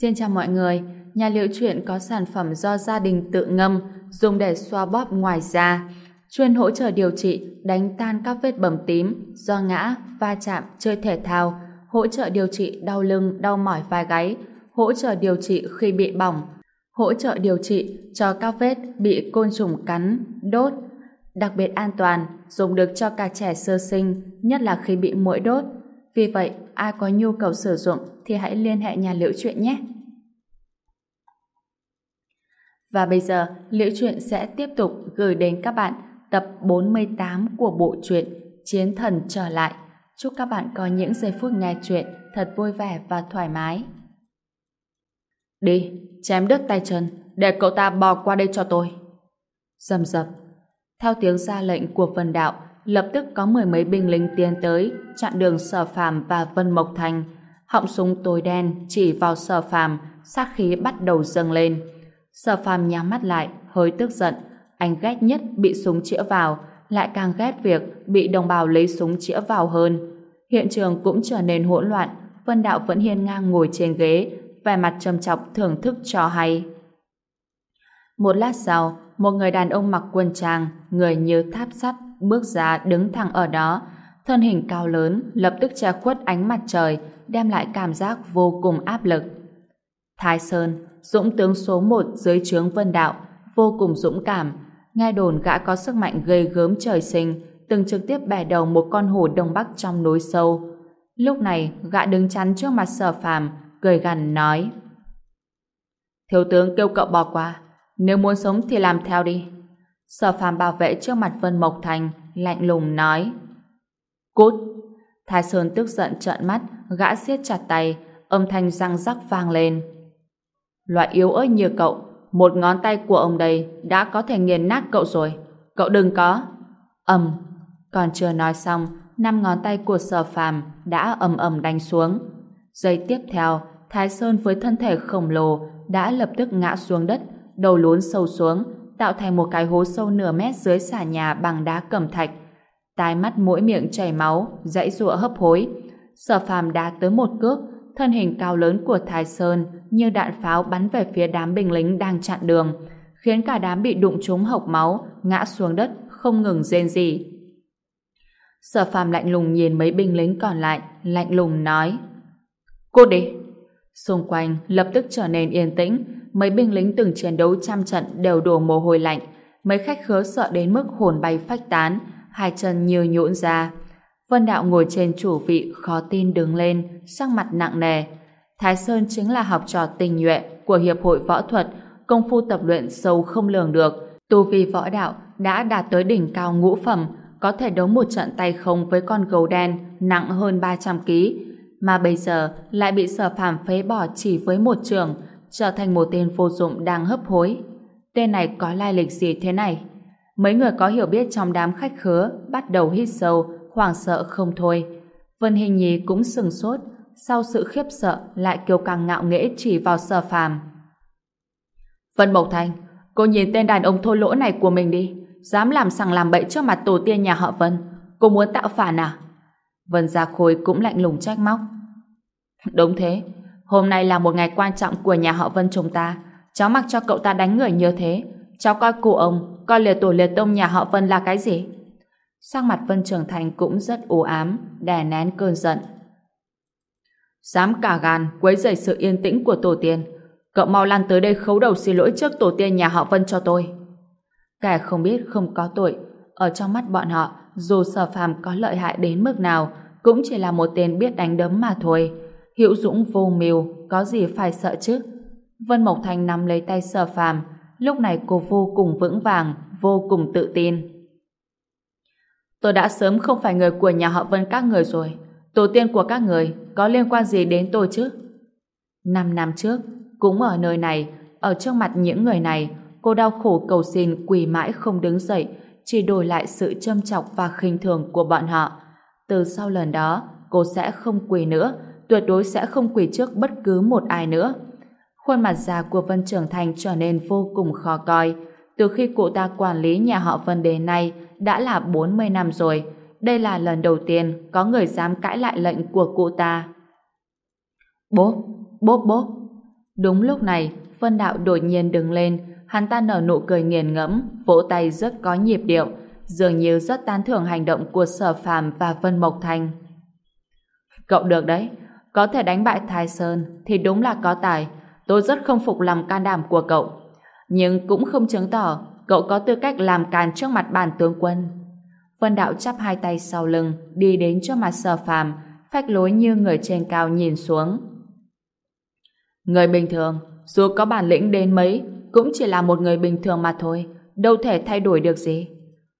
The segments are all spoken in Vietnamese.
Xin chào mọi người, nhà liệu truyện có sản phẩm do gia đình tự ngâm, dùng để xoa bóp ngoài da, chuyên hỗ trợ điều trị, đánh tan các vết bầm tím do ngã, va chạm, chơi thể thao, hỗ trợ điều trị đau lưng, đau mỏi vai gáy, hỗ trợ điều trị khi bị bỏng, hỗ trợ điều trị cho các vết bị côn trùng cắn, đốt, đặc biệt an toàn, dùng được cho cả trẻ sơ sinh, nhất là khi bị muỗi đốt. Vì vậy, ai có nhu cầu sử dụng thì hãy liên hệ nhà liễu chuyện nhé. Và bây giờ, liễu chuyện sẽ tiếp tục gửi đến các bạn tập 48 của bộ truyện Chiến thần trở lại. Chúc các bạn có những giây phút nghe chuyện thật vui vẻ và thoải mái. Đi, chém đứt tay chân, để cậu ta bò qua đây cho tôi. Dầm dập. Theo tiếng ra lệnh của Phần đạo, lập tức có mười mấy binh lính tiến tới, chặn đường sở phàm và Vân Mộc Thành. Họng súng tối đen chỉ vào sở phàm, sát khí bắt đầu dâng lên. Sở phàm nhắm mắt lại, hơi tức giận. Anh ghét nhất bị súng chĩa vào, lại càng ghét việc bị đồng bào lấy súng chĩa vào hơn. Hiện trường cũng trở nên hỗn loạn, Vân Đạo vẫn hiên ngang ngồi trên ghế, vẻ mặt trầm trọng thưởng thức cho hay. Một lát sau, một người đàn ông mặc quần trang, người như tháp sắt, bước ra đứng thẳng ở đó, thân hình cao lớn lập tức che khuất ánh mặt trời, đem lại cảm giác vô cùng áp lực. Thái Sơn, dũng tướng số một dưới trướng Vân Đạo, vô cùng dũng cảm, nghe đồn gã có sức mạnh gây gớm trời sinh, từng trực tiếp bẻ đầu một con hổ đông bắc trong núi sâu. Lúc này, gã đứng chắn trước mặt sở phàm, cười gằn nói Thiếu tướng kêu cậu bỏ qua, nếu muốn sống thì làm theo đi. Sở phàm bảo vệ trước mặt Vân Mộc Thành, lạnh lùng nói. Cút! Thái Sơn tức giận trợn mắt, gã siết chặt tay, âm thanh răng rắc vang lên. Loại yếu ớt như cậu, một ngón tay của ông đây đã có thể nghiền nát cậu rồi. Cậu đừng có. ầm, còn chưa nói xong, năm ngón tay của sở phàm đã ầm ầm đánh xuống. Giây tiếp theo, Thái Sơn với thân thể khổng lồ đã lập tức ngã xuống đất, đầu lún sâu xuống, tạo thành một cái hố sâu nửa mét dưới xà nhà bằng đá cẩm thạch. Tai mắt mũi miệng chảy máu, dãy rụa hấp hối. Sở phàm đá tới một cước, thân hình cao lớn của Thái Sơn như đạn pháo bắn về phía đám binh lính đang chặn đường, khiến cả đám bị đụng trúng hộc máu, ngã xuống đất, không ngừng rên rỉ. Sở phàm lạnh lùng nhìn mấy binh lính còn lại, lạnh lùng nói Cút đi! Xung quanh lập tức trở nên yên tĩnh, mấy binh lính từng chiến đấu trăm trận đều đổ mồ hôi lạnh, mấy khách khứa sợ đến mức hồn bay phách tán, hai chân như nhũn ra. Vân Đạo ngồi trên chủ vị khó tin đứng lên, sắc mặt nặng nề. Thái Sơn chính là học trò tình nhuệ của Hiệp hội Võ thuật, công phu tập luyện sâu không lường được. Tu vi võ đạo đã đạt tới đỉnh cao ngũ phẩm, có thể đấu một trận tay không với con gấu đen nặng hơn 300 kg, mà bây giờ lại bị sở phàm phế bỏ chỉ với một trường, trở thành một tên vô dụng đang hấp hối. Tên này có lai lịch gì thế này? Mấy người có hiểu biết trong đám khách khứa bắt đầu hít sâu, hoảng sợ không thôi. Vân Hình Nhi cũng sừng sốt, sau sự khiếp sợ lại kiêu càng ngạo nghễ chỉ vào sở phàm. Vân Mộc Thành, cô nhìn tên đàn ông thô lỗ này của mình đi, dám làm sằng làm bậy trước mặt tổ tiên nhà họ Vân. Cô muốn tạo phản à? Vân Gia Khôi cũng lạnh lùng trách móc. Đúng thế, hôm nay là một ngày quan trọng của nhà họ Vân chúng ta. Cháu mặc cho cậu ta đánh người như thế. Cháu coi cụ ông, coi liệt tổ liệt tông nhà họ Vân là cái gì? Sang mặt Vân Trường Thành cũng rất u ám, đè nén cơn giận. Dám cả gan quấy rầy sự yên tĩnh của tổ tiên. Cậu mau lăn tới đây khấu đầu xin lỗi trước tổ tiên nhà họ Vân cho tôi. Kẻ không biết không có tội, ở trong mắt bọn họ, dù sở phàm có lợi hại đến mức nào, cũng chỉ là một tên biết đánh đấm mà thôi. Hiệu dũng vô mưu, có gì phải sợ chứ? Vân Mộc Thành nắm lấy tay sở phàm, lúc này cô vô cùng vững vàng, vô cùng tự tin. Tôi đã sớm không phải người của nhà họ Vân các người rồi. Tổ tiên của các người có liên quan gì đến tôi chứ? Năm năm trước, cũng ở nơi này, ở trước mặt những người này, cô đau khổ cầu xin quỳ mãi không đứng dậy, chỉ đổi lại sự châm chọc và khinh thường của bọn họ. Từ sau lần đó, cô sẽ không quỳ nữa, tuyệt đối sẽ không quỳ trước bất cứ một ai nữa. Khuôn mặt già của Vân Trường Thành trở nên vô cùng khó coi. Từ khi cụ ta quản lý nhà họ Vân đến nay đã là 40 năm rồi. Đây là lần đầu tiên có người dám cãi lại lệnh của cụ ta. bố bố bố Đúng lúc này, Vân Đạo đột nhiên đứng lên, hắn ta nở nụ cười nghiền ngẫm, vỗ tay rất có nhịp điệu, dường như rất tán thưởng hành động của Sở Phàm và Vân Mộc Thành. Cậu được đấy, có thể đánh bại Thái Sơn thì đúng là có tài, tôi rất không phục lòng can đảm của cậu. Nhưng cũng không chứng tỏ cậu có tư cách làm càn trước mặt bản tướng quân. Vân Đạo chắp hai tay sau lưng, đi đến cho mặt Sở Phàm, phách lối như người trên cao nhìn xuống. Người bình thường, dù có bản lĩnh đến mấy, cũng chỉ là một người bình thường mà thôi, đâu thể thay đổi được gì.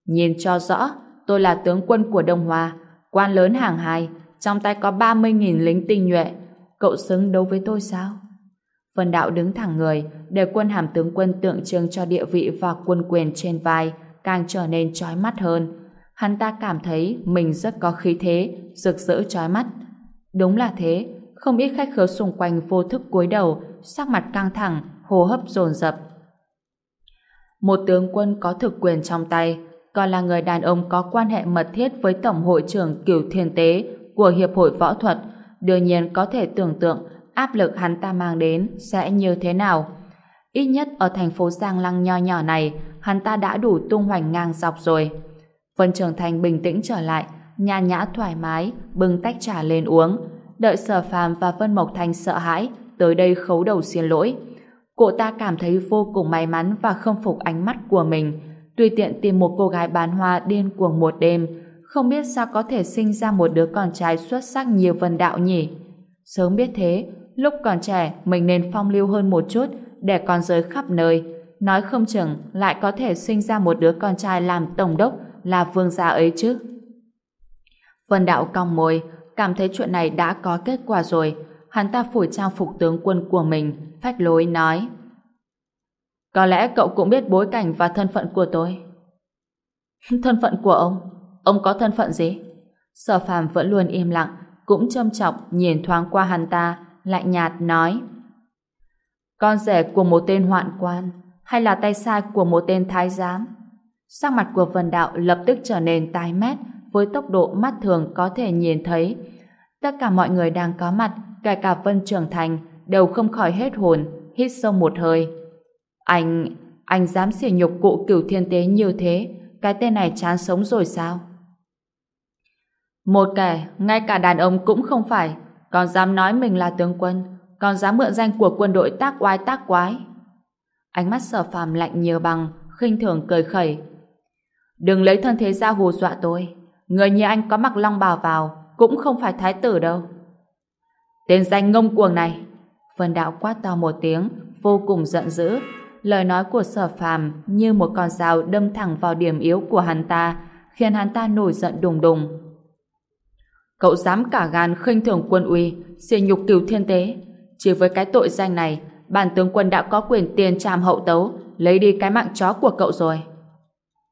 Nhìn cho rõ, tôi là tướng quân của Đông Hoa, quan lớn hàng hai, trong tay có 30.000 lính tinh nhuệ. Cậu xứng đấu với tôi sao? Vân Đạo đứng thẳng người, để quân hàm tướng quân tượng trưng cho địa vị và quân quyền trên vai, càng trở nên chói mắt hơn. Hắn ta cảm thấy mình rất có khí thế, rực rỡ chói mắt. Đúng là thế, không ít khách khứa xung quanh vô thức cúi đầu, sắc mặt căng thẳng, hô hấp dồn dập. Một tướng quân có thực quyền trong tay, còn là người đàn ông có quan hệ mật thiết với Tổng hội trưởng Cửu Thiên Tế của Hiệp hội Võ thuật, đương nhiên có thể tưởng tượng áp lực hắn ta mang đến sẽ như thế nào. Ít nhất ở thành phố Giang Lăng nho nhỏ này, hắn ta đã đủ tung hoành ngang dọc rồi. Vân Trường Thành bình tĩnh trở lại, nhàn nhã thoải mái, bưng tách trà lên uống. Đợi Sở Phàm và Vân Mộc Thành sợ hãi, tới đây khấu đầu xin lỗi. Cô ta cảm thấy vô cùng may mắn và không phục ánh mắt của mình. Tùy tiện tìm một cô gái bán hoa điên cuồng một đêm, không biết sao có thể sinh ra một đứa con trai xuất sắc như Vân Đạo nhỉ. Sớm biết thế, lúc còn trẻ mình nên phong lưu hơn một chút để con giới khắp nơi. Nói không chừng lại có thể sinh ra một đứa con trai làm tổng đốc là vương gia ấy chứ. Vân Đạo cong môi, cảm thấy chuyện này đã có kết quả rồi. Hắn ta phủi trang phục tướng quân của mình, phách lối nói. Có lẽ cậu cũng biết bối cảnh và thân phận của tôi. thân phận của ông? Ông có thân phận gì? Sở phàm vẫn luôn im lặng, cũng châm chọc nhìn thoáng qua hắn ta, lạnh nhạt nói. Con rể của một tên hoạn quan, hay là tay sai của một tên thái giám? Sắc mặt của Vân Đạo lập tức trở nên tái mét với tốc độ mắt thường có thể nhìn thấy. Tất cả mọi người đang có mặt, kể cả Vân Trường Thành, đều không khỏi hết hồn, hít sâu một hơi. Anh, anh dám xỉ nhục cụ cửu thiên tế như thế, cái tên này chán sống rồi sao? Một kẻ, ngay cả đàn ông cũng không phải, còn dám nói mình là tướng quân, còn dám mượn danh của quân đội tác oai tác quái. Ánh mắt sở phàm lạnh nhiều bằng, khinh thường cười khẩy, Đừng lấy thân thế ra hù dọa tôi. Người như anh có mặc long bào vào, cũng không phải thái tử đâu. Tên danh ngông cuồng này. Vân đạo quát to một tiếng, vô cùng giận dữ. Lời nói của sở phàm như một con dao đâm thẳng vào điểm yếu của hắn ta, khiến hắn ta nổi giận đùng đùng. Cậu dám cả gan khinh thường quân uy, xỉ nhục cửu thiên tế. Chỉ với cái tội danh này, bản tướng quân đã có quyền tiền tràm hậu tấu, lấy đi cái mạng chó của cậu rồi.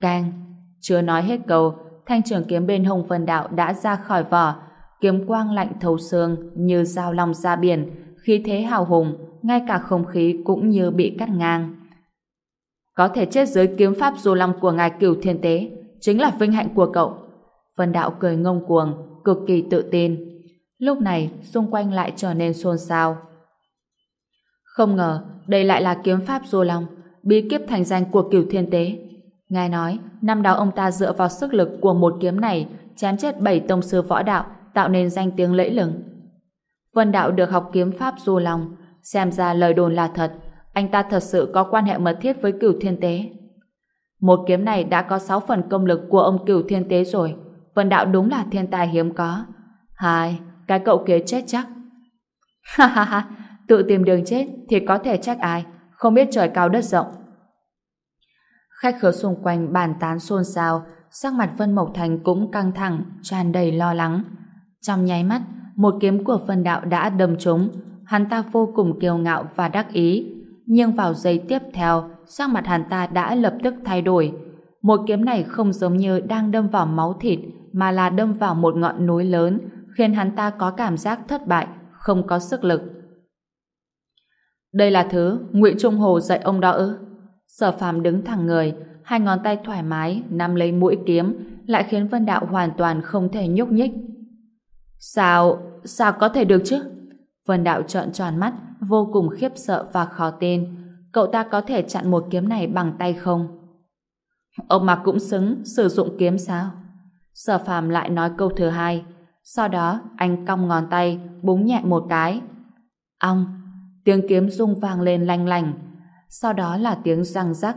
Cang, chưa nói hết câu, thanh trường kiếm bên hồng vân đạo đã ra khỏi vỏ, kiếm quang lạnh thấu xương như dao long ra biển, khí thế hào hùng, ngay cả không khí cũng như bị cắt ngang. Có thể chết dưới kiếm pháp du long của ngài cửu thiên tế, chính là vinh hạnh của cậu. Vân đạo cười ngông cuồng, cực kỳ tự tin. Lúc này, xung quanh lại trở nên xôn xao. Không ngờ, đây lại là kiếm pháp du long, bí kíp thành danh của cửu thiên tế. Ngài nói, năm đó ông ta dựa vào sức lực của một kiếm này chém chết bảy tông sư võ đạo tạo nên danh tiếng lẫy lừng. Vân Đạo được học kiếm pháp du Long, xem ra lời đồn là thật anh ta thật sự có quan hệ mật thiết với cửu thiên tế. Một kiếm này đã có sáu phần công lực của ông cửu thiên tế rồi Vân Đạo đúng là thiên tài hiếm có. Hai, cái cậu kia chết chắc. Ha ha ha, tự tìm đường chết thì có thể trách ai, không biết trời cao đất rộng. Khách khứa xung quanh bàn tán xôn xao, sắc mặt Vân Mộc Thành cũng căng thẳng, tràn đầy lo lắng. Trong nháy mắt, một kiếm của Vân Đạo đã đâm trúng, hắn ta vô cùng kiêu ngạo và đắc ý. Nhưng vào giây tiếp theo, sắc mặt hắn ta đã lập tức thay đổi. Một kiếm này không giống như đang đâm vào máu thịt, mà là đâm vào một ngọn núi lớn, khiến hắn ta có cảm giác thất bại, không có sức lực. Đây là thứ Ngụy Trung Hồ dạy ông đó ư? Sở phàm đứng thẳng người, hai ngón tay thoải mái nắm lấy mũi kiếm, lại khiến Vân Đạo hoàn toàn không thể nhúc nhích. Sao, sao có thể được chứ? Vân Đạo trợn tròn mắt, vô cùng khiếp sợ và khó tin. Cậu ta có thể chặn một kiếm này bằng tay không? Ông mà cũng xứng sử dụng kiếm sao? Sở phàm lại nói câu thứ hai. Sau đó, anh cong ngón tay, búng nhẹ một cái. Ong! Tiếng kiếm rung vang lên lanh lành. Sau đó là tiếng răng rắc.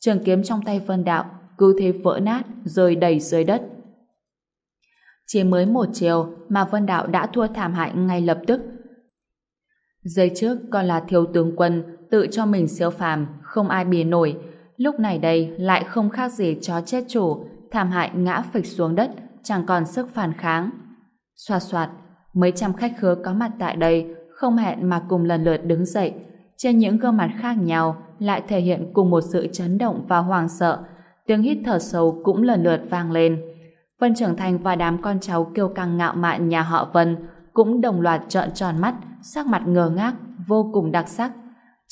Trường kiếm trong tay Vân Đạo cứ thế vỡ nát, rơi đầy dưới đất. Chỉ mới một chiều mà Vân Đạo đã thua thảm hại ngay lập tức. Giây trước còn là thiếu tướng quân tự cho mình siêu phàm, không ai bì nổi. Lúc này đây lại không khác gì chó chết chủ, thảm hại ngã phịch xuống đất, chẳng còn sức phản kháng. Xoạt xoạt, mấy trăm khách khứa có mặt tại đây không hẹn mà cùng lần lượt đứng dậy. Trên những gương mặt khác nhau lại thể hiện cùng một sự chấn động và hoàng sợ. Tiếng hít thở sâu cũng lần lượt vang lên. Vân Trưởng Thành và đám con cháu kiêu căng ngạo mạn nhà họ Vân cũng đồng loạt trợn tròn mắt, sắc mặt ngơ ngác, vô cùng đặc sắc.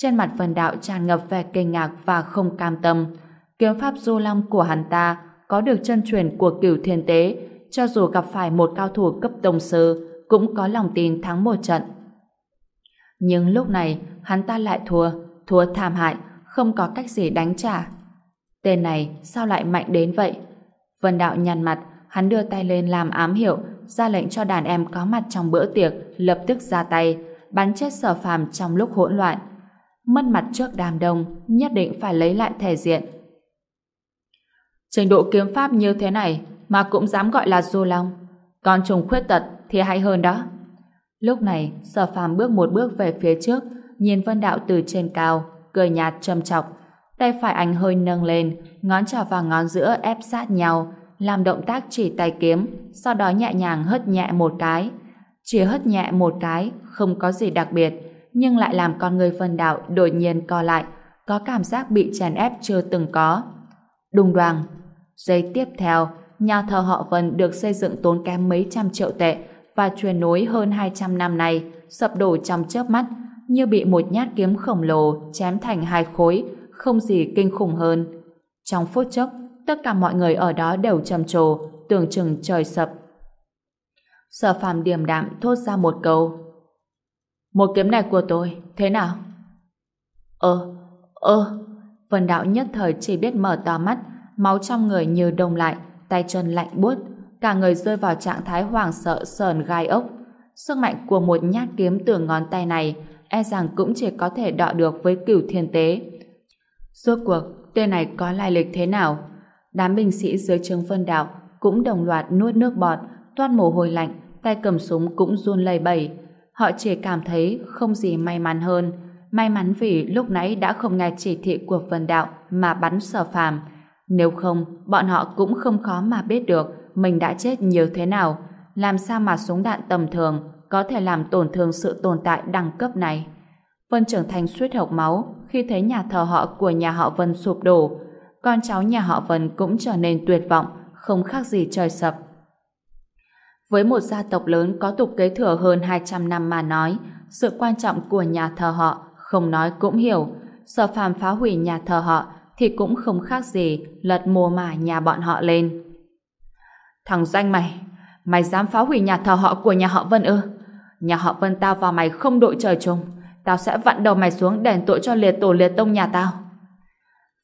Trên mặt Vân Đạo tràn ngập vẻ kinh ngạc và không cam tâm. Kiếm pháp du long của hắn ta có được chân truyền của cửu thiên tế, cho dù gặp phải một cao thủ cấp tông sư, cũng có lòng tin thắng một trận. Nhưng lúc này, hắn ta lại thua, thua thảm hại, không có cách gì đánh trả. Tên này sao lại mạnh đến vậy? Vân Đạo nhăn mặt, hắn đưa tay lên làm ám hiệu, ra lệnh cho đàn em có mặt trong bữa tiệc lập tức ra tay, bắn chết sở phàm trong lúc hỗn loạn. Mất mặt trước đám đông, nhất định phải lấy lại thể diện. Trình độ kiếm pháp như thế này mà cũng dám gọi là du long. Còn trùng khuyết tật thì hay hơn đó. Lúc này, sở phàm bước một bước về phía trước, nhìn Vân Đạo từ trên cao, cười nhạt trầm chọc. Tay phải anh hơi nâng lên, ngón trỏ và ngón giữa ép sát nhau, làm động tác chỉ tay kiếm, sau đó nhẹ nhàng hất nhẹ một cái. Chỉ hất nhẹ một cái, không có gì đặc biệt, nhưng lại làm con người Vân Đạo đột nhiên co lại, có cảm giác bị chèn ép chưa từng có. Đùng đoàng. Giây tiếp theo, nhà thờ họ Vân được xây dựng tốn kém mấy trăm triệu tệ và truyền nối hơn 200 năm nay, sập đổ trong chớp mắt, như bị một nhát kiếm khổng lồ chém thành hai khối, không gì kinh khủng hơn. Trong phút chốc, tất cả mọi người ở đó đều trầm trồ, tưởng chừng trời sập. Sở phàm điềm đạm thốt ra một câu. Một kiếm này của tôi, thế nào? Ơ, ơ, Vân Đạo nhất thời chỉ biết mở to mắt, máu trong người như đông lại, tay chân lạnh buốt, cả người rơi vào trạng thái hoảng sợ sờn gai ốc. Sức mạnh của một nhát kiếm từ ngón tay này e rằng cũng chỉ có thể đọ được với cửu thiên tế. Suốt cuộc, tên này có lai lịch thế nào? Đám binh sĩ dưới trường vân đạo cũng đồng loạt nuốt nước bọt, toát mồ hôi lạnh, tay cầm súng cũng run lẩy bẩy. Họ chỉ cảm thấy không gì may mắn hơn. May mắn vì lúc nãy đã không nghe chỉ thị của vân đạo mà bắn sở phàm. Nếu không, bọn họ cũng không khó mà biết được mình đã chết như thế nào. Làm sao mà súng đạn tầm thường có thể làm tổn thương sự tồn tại đẳng cấp này? Vân trưởng thành suýt hộc máu khi thấy nhà thờ họ của nhà họ Vân sụp đổ, con cháu nhà họ Vân cũng trở nên tuyệt vọng, không khác gì trời sập. Với một gia tộc lớn có tục kế thừa hơn 200 năm mà nói, sự quan trọng của nhà thờ họ không nói cũng hiểu. Sở phàm phá hủy nhà thờ họ thì cũng không khác gì lật mùa mà nhà bọn họ lên. Thằng danh mày, mày dám phá hủy nhà thờ họ của nhà họ Vân ư? Nhà họ Vân tao và mày không đội trời chung. Tao sẽ vặn đầu mày xuống đền tội cho liệt tổ liệt tông nhà tao.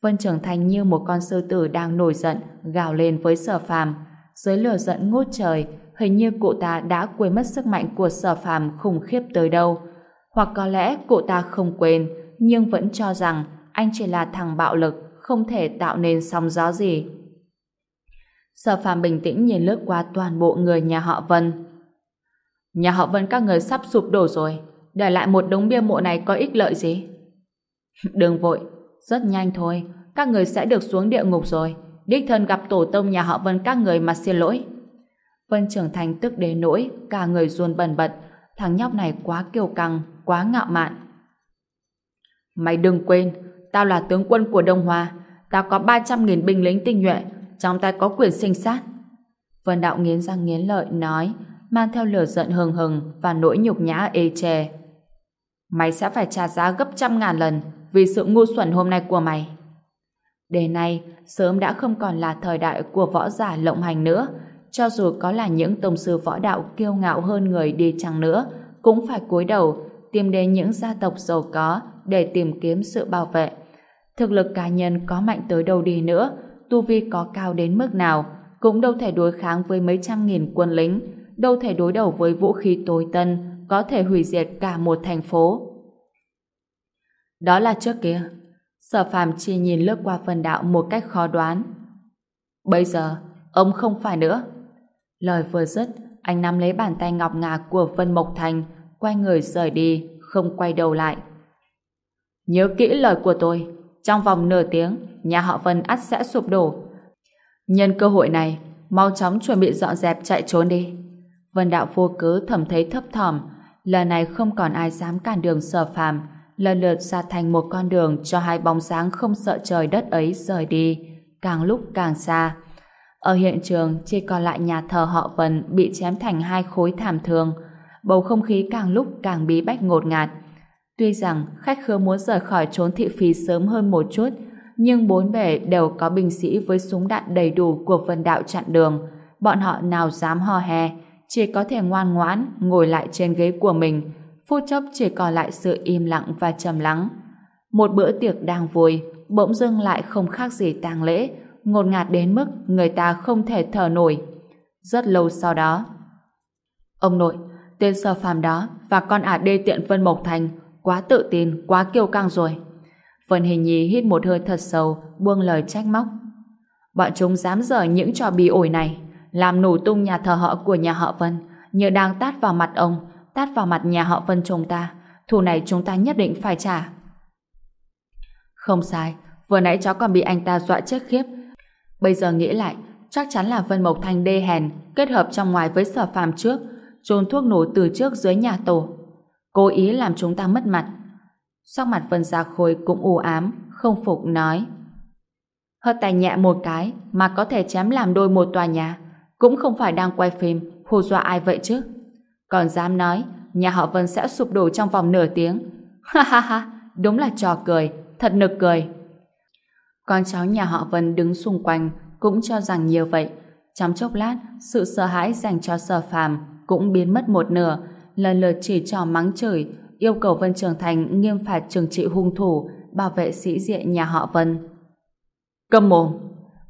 Vân trưởng thành như một con sư tử đang nổi giận, gào lên với sở phàm. Dưới lửa giận ngút trời, hình như cụ ta đã quên mất sức mạnh của sở phàm khủng khiếp tới đâu. Hoặc có lẽ cụ ta không quên, nhưng vẫn cho rằng anh chỉ là thằng bạo lực, không thể tạo nên sóng gió gì. Sở phàm bình tĩnh nhìn lướt qua toàn bộ người nhà họ Vân. Nhà họ Vân các người sắp sụp đổ rồi, để lại một đống bia mộ này có ích lợi gì? Đừng vội, rất nhanh thôi, các người sẽ được xuống địa ngục rồi. Đích thân gặp tổ tông nhà họ Vân các người mà xin lỗi. Vân trưởng thành tức đến nỗi, cả người run bần bật. Thằng nhóc này quá kiêu căng, quá ngạo mạn. Mày đừng quên, tao là tướng quân của Đông Hoa. Tao có 300.000 binh lính tinh nhuệ, trong tay có quyền sinh sát. Vân Đạo nghiến răng nghiến lợi nói, mang theo lửa giận hừng hừng và nỗi nhục nhã ê chề. Mày sẽ phải trả giá gấp trăm ngàn lần vì sự ngu xuẩn hôm nay của mày. Đề này, sớm đã không còn là thời đại của võ giả lộng hành nữa, cho dù có là những tông sư võ đạo kiêu ngạo hơn người đi chăng nữa, cũng phải cúi đầu tìm đến những gia tộc giàu có để tìm kiếm sự bảo vệ. Thực lực cá nhân có mạnh tới đâu đi nữa, tu vi có cao đến mức nào, cũng đâu thể đối kháng với mấy trăm nghìn quân lính, đâu thể đối đầu với vũ khí tối tân, có thể hủy diệt cả một thành phố. Đó là trước kia. Sở phàm chỉ nhìn lướt qua phần đạo một cách khó đoán. Bây giờ, ông không phải nữa. Lời vừa dứt, anh nắm lấy bàn tay ngọc ngà của Vân Mộc Thành, quay người rời đi, không quay đầu lại. Nhớ kỹ lời của tôi, trong vòng nửa tiếng, nhà họ Vân ắt sẽ sụp đổ. Nhân cơ hội này, mau chóng chuẩn bị dọn dẹp chạy trốn đi. Vân Đạo vô cớ thầm thấy thấp thỏm, lần này không còn ai dám cản đường sở phàm, lần lượt ra thành một con đường cho hai bóng sáng không sợ trời đất ấy rời đi, càng lúc càng xa. Ở hiện trường chỉ còn lại nhà thờ họ Vân bị chém thành hai khối thảm thương, bầu không khí càng lúc càng bí bách ngột ngạt. Tuy rằng khách khứa muốn rời khỏi trốn thị phí sớm hơn một chút, nhưng bốn bể đều có binh sĩ với súng đạn đầy đủ của vân đạo chặn đường. Bọn họ nào dám ho hè, chỉ có thể ngoan ngoãn ngồi lại trên ghế của mình, phút chốc chỉ còn lại sự im lặng và trầm lắng. Một bữa tiệc đang vui, bỗng dưng lại không khác gì tang lễ, ngột ngạt đến mức người ta không thể thở nổi. Rất lâu sau đó, ông nội, tên sở phàm đó và con ả đê tiện Vân Mộc Thành quá tự tin, quá kiêu căng rồi. Vân Hình Nhi hít một hơi thật sâu, buông lời trách móc. Bọn chúng dám dở những trò bị ổi này, làm nổ tung nhà thờ họ của nhà họ Vân, như đang tát vào mặt ông, tát vào mặt nhà họ Vân chúng ta. Thù này chúng ta nhất định phải trả. Không sai, vừa nãy cháu còn bị anh ta dọa chết khiếp. Bây giờ nghĩ lại, chắc chắn là Vân Mộc Thanh đê hèn, kết hợp trong ngoài với sở phàm trước, trôn thuốc nổ từ trước dưới nhà tổ. Cố ý làm chúng ta mất mặt. Sắc mặt Vân Gia Khôi cũng u ám, không phục nói. Hất tay nhẹ một cái mà có thể chém làm đôi một tòa nhà, cũng không phải đang quay phim, hù dọa ai vậy chứ. Còn dám nói, nhà họ Vân sẽ sụp đổ trong vòng nửa tiếng. Ha ha ha, đúng là trò cười, thật nực cười. Con cháu nhà họ Vân đứng xung quanh cũng cho rằng như vậy. Trong chốc lát, sự sợ hãi dành cho sở phàm cũng biến mất một nửa, lần lượt chỉ trò mắng chửi, yêu cầu Vân Trường Thành nghiêm phạt trừng trị hung thủ, bảo vệ sĩ diện nhà họ Vân. Cầm mồm!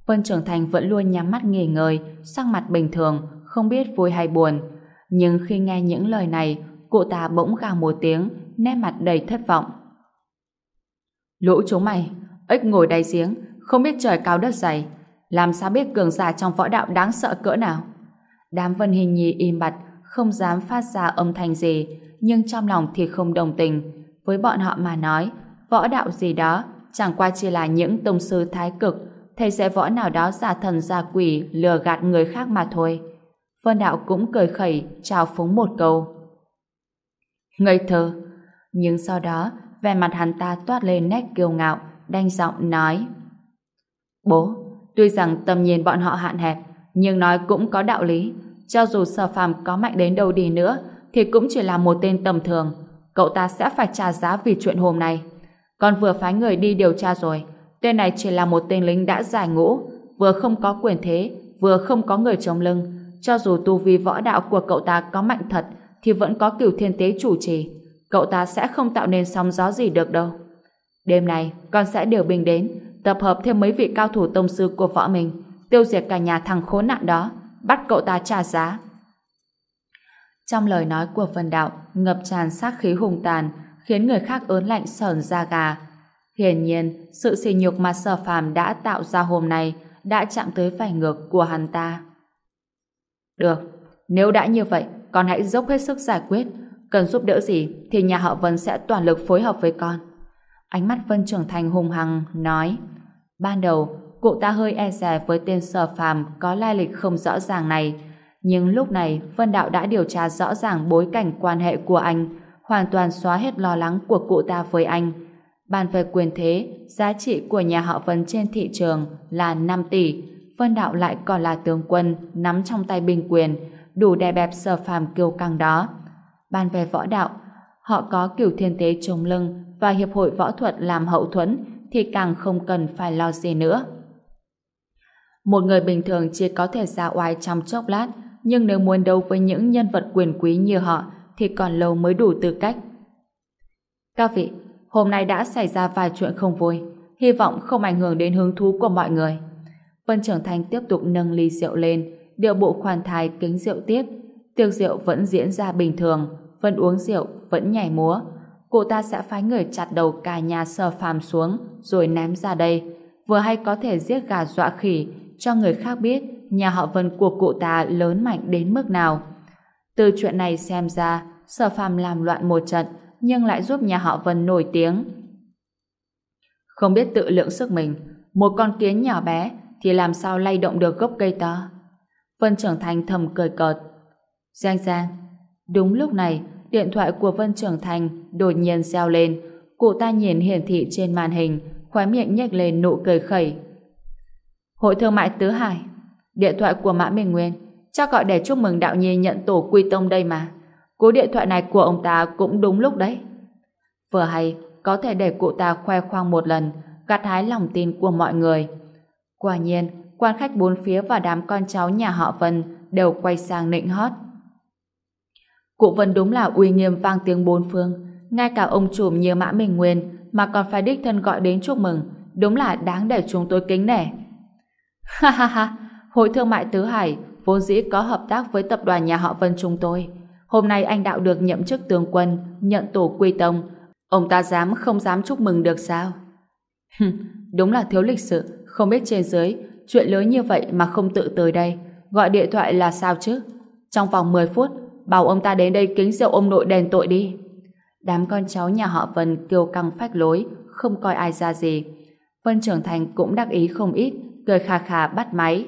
Vân Trường Thành vẫn luôn nhắm mắt nghỉ ngơi, sắc mặt bình thường, không biết vui hay buồn. Nhưng khi nghe những lời này, cụ ta bỗng gào một tiếng, nét mặt đầy thất vọng. Lũ chúng mày, ếch ngồi đáy giếng, không biết trời cao đất dày, làm sao biết cường giả trong võ đạo đáng sợ cỡ nào. Đám Vân Hình Nhi im bặt, không dám phát ra âm thanh gì, nhưng trong lòng thì không đồng tình. Với bọn họ mà nói, võ đạo gì đó chẳng qua chỉ là những tông sư thái cực, thầy sẽ võ nào đó giả thần giả quỷ lừa gạt người khác mà thôi. Vân Đạo cũng cười khẩy, chào phúng một câu. Ngây thơ! Nhưng sau đó, vẻ mặt hắn ta toát lên nét kiêu ngạo, đanh giọng nói. Bố, tuy rằng tầm nhìn bọn họ hạn hẹp, nhưng nói cũng có đạo lý. Cho dù sở phàm có mạnh đến đâu đi nữa, thì cũng chỉ là một tên tầm thường. Cậu ta sẽ phải trả giá vì chuyện hôm nay. Con vừa phái người đi điều tra rồi. Tên này chỉ là một tên lính đã giải ngũ, vừa không có quyền thế, vừa không có người chống lưng. Cho dù tu vi võ đạo của cậu ta có mạnh thật, thì vẫn có cửu thiên tế chủ trì. Cậu ta sẽ không tạo nên sóng gió gì được đâu. Đêm nay con sẽ điều bình đến, tập hợp thêm mấy vị cao thủ tông sư của võ mình, tiêu diệt cả nhà thằng khốn nạn đó, bắt cậu ta trả giá. Trong lời nói của phần đạo ngập tràn sát khí hùng tàn, khiến người khác ớn lạnh sờn da gà. Hiển nhiên, sự sỉ nhục mà sở phàm đã tạo ra hôm nay đã chạm tới phải ngược của hắn ta. Được, nếu đã như vậy, con hãy dốc hết sức giải quyết. Cần giúp đỡ gì thì nhà họ Vân sẽ toàn lực phối hợp với con. Ánh mắt Vân trưởng thành hùng hăng, nói Ban đầu, cụ ta hơi e dè với tên sở phàm có lai lịch không rõ ràng này, nhưng lúc này Vân Đạo đã điều tra rõ ràng bối cảnh quan hệ của anh, hoàn toàn xóa hết lo lắng của cụ ta với anh. Bàn về quyền thế, giá trị của nhà họ Vân trên thị trường là 5 tỷ, Vân Đạo lại còn là tướng quân nắm trong tay binh quyền, đủ đè bẹp sở phàm kiêu căng đó. Bàn về võ đạo, họ có cửu thiên tế chống lưng và hiệp hội võ thuật làm hậu thuẫn thì càng không cần phải lo gì nữa. Một người bình thường chỉ có thể ra oai trong chốc lát, nhưng nếu muốn đấu với những nhân vật quyền quý như họ thì còn lâu mới đủ tư cách. Các vị, hôm nay đã xảy ra vài chuyện không vui, hy vọng không ảnh hưởng đến hứng thú của mọi người. Vân Trưởng Thành tiếp tục nâng ly rượu lên, điệu bộ khoan thai kính rượu tiếp. Tiệc rượu vẫn diễn ra bình thường, vẫn uống rượu, vẫn nhảy múa. Cụ ta sẽ phái người chặt đầu cả nhà sở phàm xuống, rồi ném ra đây. Vừa hay có thể giết gà dọa khỉ, cho người khác biết nhà họ Vân của cụ ta lớn mạnh đến mức nào. Từ chuyện này xem ra, sở phàm làm loạn một trận, nhưng lại giúp nhà họ Vân nổi tiếng. Không biết tự lượng sức mình, một con kiến nhỏ bé thì làm sao lay động được gốc cây to. Vân Trưởng Thành thầm cười cợt. Giang Giang. Đúng lúc này, điện thoại của Vân Trưởng Thành đột nhiên reo lên. Cụ ta nhìn hiển thị trên màn hình, khóe miệng nhếch lên nụ cười khẩy. Hội thương mại Tứ Hải. Điện thoại của Mã Minh Nguyên. cha gọi để chúc mừng đạo nhi nhận tổ quy tông đây mà. Cú điện thoại này của ông ta cũng đúng lúc đấy. Vừa hay, có thể để cụ ta khoe khoang một lần, gặt hái lòng tin của mọi người. Quả nhiên, quan khách bốn phía và đám con cháu nhà họ Vân đều quay sang nịnh hót. Cụ Vân đúng là uy nghiêm vang tiếng bốn phương, ngay cả ông trùm như Mã Minh Nguyên mà còn phải đích thân gọi đến chúc mừng, đúng là đáng để chúng tôi kính nể. Ha ha ha, Hội Thương mại Tứ Hải vốn dĩ có hợp tác với tập đoàn nhà họ Vân chúng tôi. Hôm nay anh Đạo được nhậm chức tướng quân, nhận tổ quy tông. Ông ta dám không dám chúc mừng được sao? đúng là thiếu lịch sự, không biết trên dưới, chuyện lớn như vậy mà không tự tới đây. Gọi điện thoại là sao chứ? Trong vòng 10 phút, bảo ông ta đến đây kính rượu ông nội đền tội đi. Đám con cháu nhà họ Vân kêu căng phách lối, không coi ai ra gì. Vân trưởng thành cũng đắc ý không ít, cười khà khà bắt máy.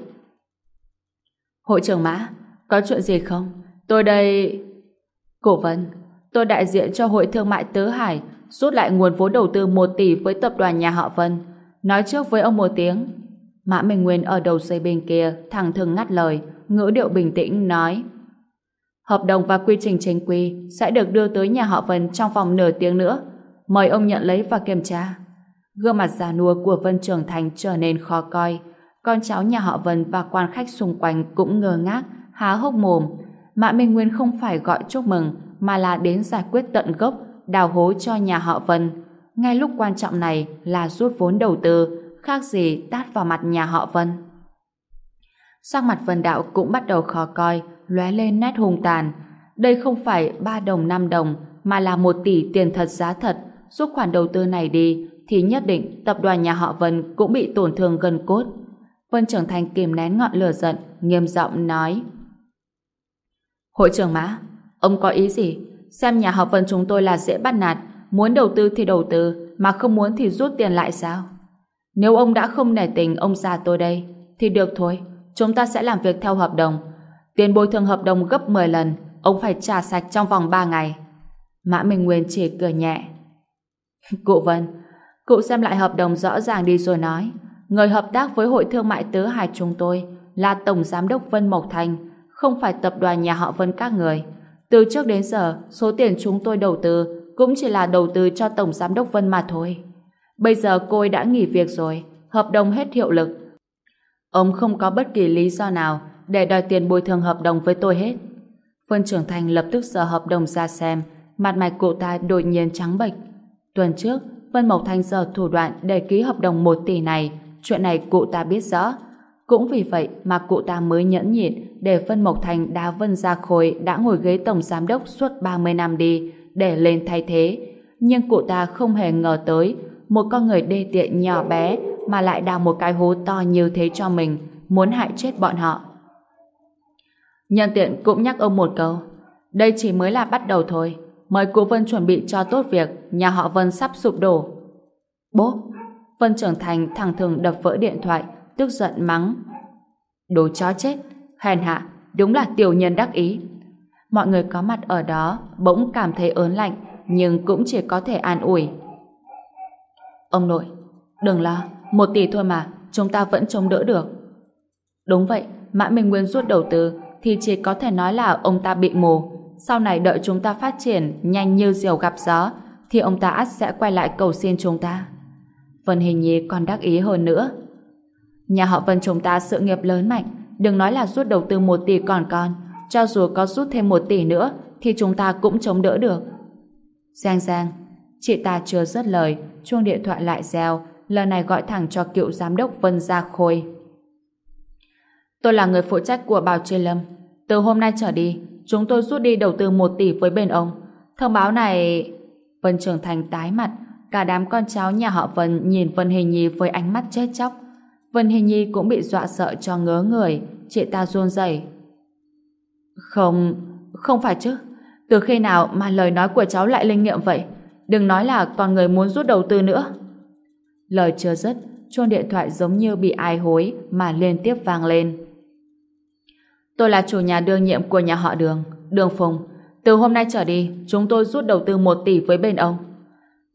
Hội trưởng Mã, có chuyện gì không? Tôi đây... Cổ Vân, tôi đại diện cho Hội Thương mại Tứ Hải rút lại nguồn vốn đầu tư 1 tỷ với tập đoàn nhà họ Vân. Nói trước với ông một tiếng. Mã Minh Nguyên ở đầu dây bên kia thẳng thừng ngắt lời, ngữ điệu bình tĩnh nói Hợp đồng và quy trình chính quy sẽ được đưa tới nhà họ Vân trong vòng nửa tiếng nữa. Mời ông nhận lấy và kiểm tra. Gương mặt già nua của Vân Trường Thành trở nên khó coi. Con cháu nhà họ Vân và quan khách xung quanh cũng ngơ ngác, há hốc mồm. Mã Minh Nguyên không phải gọi chúc mừng, mà là đến giải quyết tận gốc, đào hố cho nhà họ Vân. Ngay lúc quan trọng này là rút vốn đầu tư, khác gì tát vào mặt nhà họ Vân. Sắc mặt Vân Đạo cũng bắt đầu khó coi, lóe lên nét hung tàn. Đây không phải 3 đồng 5 đồng, mà là 1 tỷ tiền thật giá thật. Rút khoản đầu tư này đi, thì nhất định tập đoàn nhà họ Vân cũng bị tổn thương gần cốt. Vân Trưởng Thành kìm nén ngọn lửa giận, nghiêm giọng nói. Hội trưởng Mã, ông có ý gì? Xem nhà họ Vân chúng tôi là dễ bắt nạt, muốn đầu tư thì đầu tư, mà không muốn thì rút tiền lại sao? Nếu ông đã không nể tình ông già tôi đây, thì được thôi, chúng ta sẽ làm việc theo hợp đồng. Tiền bồi thường hợp đồng gấp 10 lần, ông phải trả sạch trong vòng 3 ngày. Mã Minh Nguyên chỉ cười nhẹ. Cụ Vân, cụ xem lại hợp đồng rõ ràng đi rồi nói. Người hợp tác với Hội Thương mại Tứ Hải chúng tôi là Tổng Giám đốc Vân Mộc Thành, không phải tập đoàn nhà họ Vân các người. Từ trước đến giờ, số tiền chúng tôi đầu tư cũng chỉ là đầu tư cho Tổng Giám đốc Vân mà thôi. Bây giờ cô ấy đã nghỉ việc rồi, hợp đồng hết hiệu lực. Ông không có bất kỳ lý do nào để đòi tiền bồi thường hợp đồng với tôi hết. Vân Trưởng Thành lập tức dở hợp đồng ra xem, mặt mạch cụ ta đột nhiên trắng bệch. Tuần trước, Vân Mộc Thanh giờ thủ đoạn để ký hợp đồng 1 tỷ này, chuyện này cụ ta biết rõ. Cũng vì vậy mà cụ ta mới nhẫn nhịn để Vân Mộc Thành đá Vân Gia Khôi đã ngồi ghế tổng giám đốc suốt 30 năm đi để lên thay thế. Nhưng cụ ta không hề ngờ tới một con người đê tiện nhỏ bé mà lại đào một cái hố to như thế cho mình, muốn hại chết bọn họ. Nhân tiện cũng nhắc ông một câu, đây chỉ mới là bắt đầu thôi, mời cụ Vân chuẩn bị cho tốt việc, nhà họ Vân sắp sụp đổ. Bố! Vân trưởng thành thẳng thường đập vỡ điện thoại, tức giận mắng. Đồ chó chết, hèn hạ, đúng là tiểu nhân đắc ý. Mọi người có mặt ở đó bỗng cảm thấy ớn lạnh, nhưng cũng chỉ có thể an ủi. Ông nội, đừng lo, một tỷ thôi mà, chúng ta vẫn chống đỡ được. Đúng vậy, Mã Minh Nguyên rút đầu tư thì chỉ có thể nói là ông ta bị mù. Sau này đợi chúng ta phát triển nhanh như diều gặp gió thì ông ta ắt sẽ quay lại cầu xin chúng ta. Vân Hình Nhi còn đắc ý hơn nữa. Nhà họ Vân chúng ta sự nghiệp lớn mạnh, đừng nói là rút đầu tư một tỷ còn con, cho dù có rút thêm một tỷ nữa thì chúng ta cũng chống đỡ được. Giang Giang, Chị ta chưa dứt lời, chuông điện thoại lại reo, lần này gọi thẳng cho cựu giám đốc Vân Gia Khôi. Tôi là người phụ trách của Bảo Truy Lâm. Từ hôm nay trở đi, chúng tôi rút đi đầu tư 1 tỷ với bên ông. Thông báo này... Vân Trường Thành tái mặt, cả đám con cháu nhà họ Vân nhìn Vân Hình Nhi với ánh mắt chết chóc. Vân Hình Nhi cũng bị dọa sợ cho ngớ người, chị ta run rẩy. Không, không phải chứ. Từ khi nào mà lời nói của cháu lại linh nghiệm vậy? Đừng nói là còn người muốn rút đầu tư nữa. Lời chưa dứt, chuông điện thoại giống như bị ai hối mà liên tiếp vang lên. Tôi là chủ nhà đương nhiệm của nhà họ Đường, Đường Phùng. Từ hôm nay trở đi, chúng tôi rút đầu tư 1 tỷ với bên ông.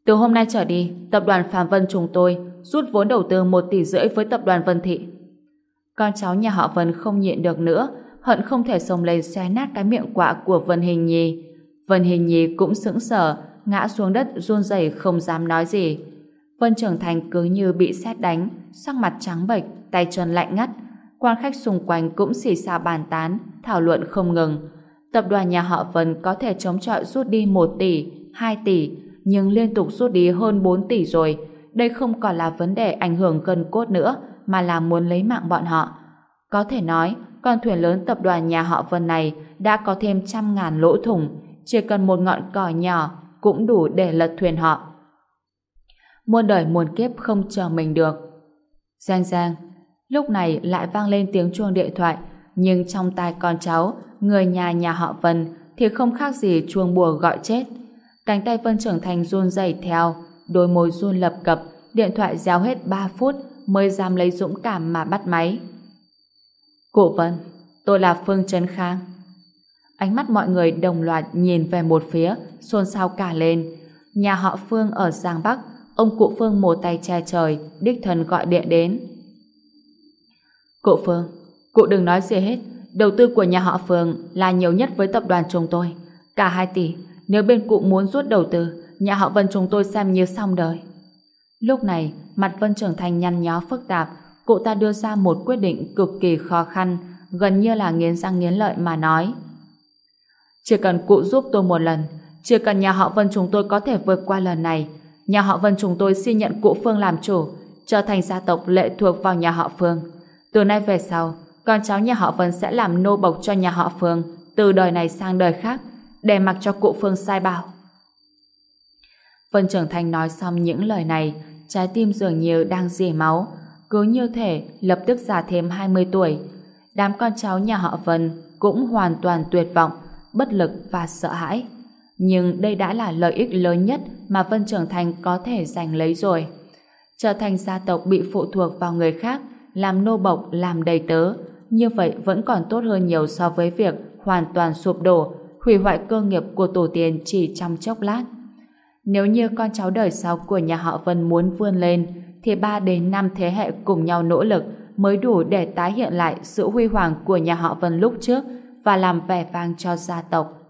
Từ hôm nay trở đi, tập đoàn Phạm Vân chúng tôi rút vốn đầu tư 1 tỷ rưỡi với tập đoàn Vân Thị. Con cháu nhà họ Vân không nhịn được nữa, hận không thể xông lên xé nát cái miệng quạ của Vân Hình Nhi. Vân Hình Nhi cũng sững sờ, ngã xuống đất run rẩy không dám nói gì. Vân Trưởng Thành cứ như bị sét đánh, sắc mặt trắng bệch, tay chân lạnh ngắt. Quan khách xung quanh cũng xì xào bàn tán, thảo luận không ngừng. Tập đoàn nhà họ Vân có thể chống chọi rút đi 1 tỷ, 2 tỷ, nhưng liên tục rút đi hơn 4 tỷ rồi. Đây không còn là vấn đề ảnh hưởng gần cốt nữa, mà là muốn lấy mạng bọn họ. Có thể nói, con thuyền lớn tập đoàn nhà họ Vân này đã có thêm trăm ngàn lỗ thủng, chỉ cần một ngọn cỏ nhỏ cũng đủ để lật thuyền họ. Muôn đời muôn kiếp không chờ mình được. Giang giang, lúc này lại vang lên tiếng chuông điện thoại, nhưng trong tai con cháu, người nhà nhà họ Vân thì không khác gì chuông bùa gọi chết. Cánh tay Vân trưởng thành run rẩy theo, đôi môi run lập cập, điện thoại giao hết 3 phút mới dám lấy dũng cảm mà bắt máy. Cụ Vân, tôi là Phương Trấn Khang. Ánh mắt mọi người đồng loạt nhìn về một phía, xôn xao cả lên. Nhà họ Phương ở Giang Bắc, ông cụ Phương một tay che trời, đích thân gọi điện đến. Cụ Phương, cụ đừng nói gì hết. Đầu tư của nhà họ Phương là nhiều nhất với tập đoàn chúng tôi. Cả 2 tỷ. Nếu bên cụ muốn rút đầu tư, nhà họ Vân chúng tôi xem như xong đời. Lúc này, mặt Vân trưởng thành nhăn nhó phức tạp, cụ ta đưa ra một quyết định cực kỳ khó khăn, gần như là nghiến răng nghiến lợi mà nói. Chỉ cần cụ giúp tôi một lần, chỉ cần nhà họ Vân chúng tôi có thể vượt qua lần này, nhà họ Vân chúng tôi xin nhận cụ Phương làm chủ, trở thành gia tộc lệ thuộc vào nhà họ Phương. Từ nay về sau, con cháu nhà họ Vân sẽ làm nô bộc cho nhà họ Phương từ đời này sang đời khác, để mặc cho cụ Phương sai bảo. Vân Trưởng Thành nói xong những lời này, trái tim dường như đang rỉ máu, cứ như thể lập tức già thêm 20 tuổi. Đám con cháu nhà họ Vân cũng hoàn toàn tuyệt vọng, bất lực và sợ hãi. Nhưng đây đã là lợi ích lớn nhất mà Vân Trưởng Thành có thể giành lấy rồi. Trở thành gia tộc bị phụ thuộc vào người khác, làm nô bộc, làm đầy tớ, như vậy vẫn còn tốt hơn nhiều so với việc hoàn toàn sụp đổ, hủy hoại cơ nghiệp của tổ tiên chỉ trong chốc lát. Nếu như con cháu đời sau của nhà họ Vân muốn vươn lên, thì ba đến năm thế hệ cùng nhau nỗ lực mới đủ để tái hiện lại sự huy hoàng của nhà họ Vân lúc trước và làm vẻ vang cho gia tộc.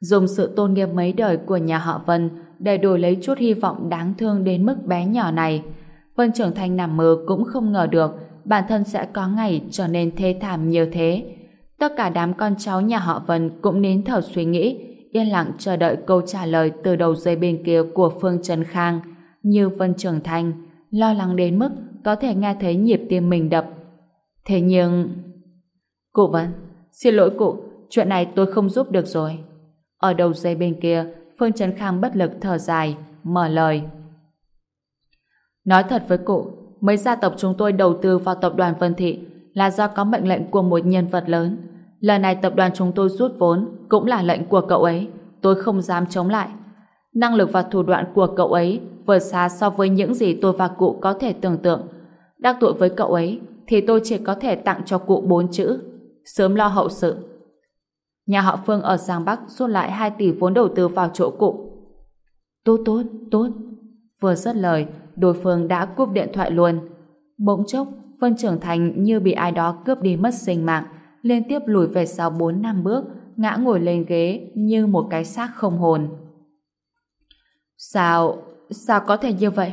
Dùng sự tôn nghiêm mấy đời của nhà họ Vân để đổi lấy chút hy vọng đáng thương đến mức bé nhỏ này, Vân trưởng thành nằm mơ cũng không ngờ được bản thân sẽ có ngày trở nên thê thảm như thế. Tất cả đám con cháu nhà họ Vân cũng nín thở suy nghĩ, yên lặng chờ đợi câu trả lời từ đầu dây bên kia của Phương Trần Khang, như Vân trưởng thành, lo lắng đến mức có thể nghe thấy nhịp tim mình đập. Thế nhưng... Cụ Vân, xin lỗi cụ, chuyện này tôi không giúp được rồi. Ở đầu dây bên kia, Phương Trần Khang bất lực thở dài, mở lời. Nói thật với cụ, mấy gia tộc chúng tôi đầu tư vào tập đoàn Vân Thị là do có mệnh lệnh của một nhân vật lớn. Lần này tập đoàn chúng tôi rút vốn cũng là lệnh của cậu ấy. Tôi không dám chống lại. Năng lực và thủ đoạn của cậu ấy vượt xa so với những gì tôi và cụ có thể tưởng tượng. Đắc tội với cậu ấy thì tôi chỉ có thể tặng cho cụ bốn chữ. Sớm lo hậu sự. Nhà họ Phương ở Giang Bắc rút lại 2 tỷ vốn đầu tư vào chỗ cụ. Tốt tốt, tốt. Vừa dứt lời, đối phương đã cúp điện thoại luôn. Bỗng chốc, Vân trưởng thành như bị ai đó cướp đi mất sinh mạng, liên tiếp lùi về sau 4 năm bước, ngã ngồi lên ghế như một cái xác không hồn. Sao, sao có thể như vậy?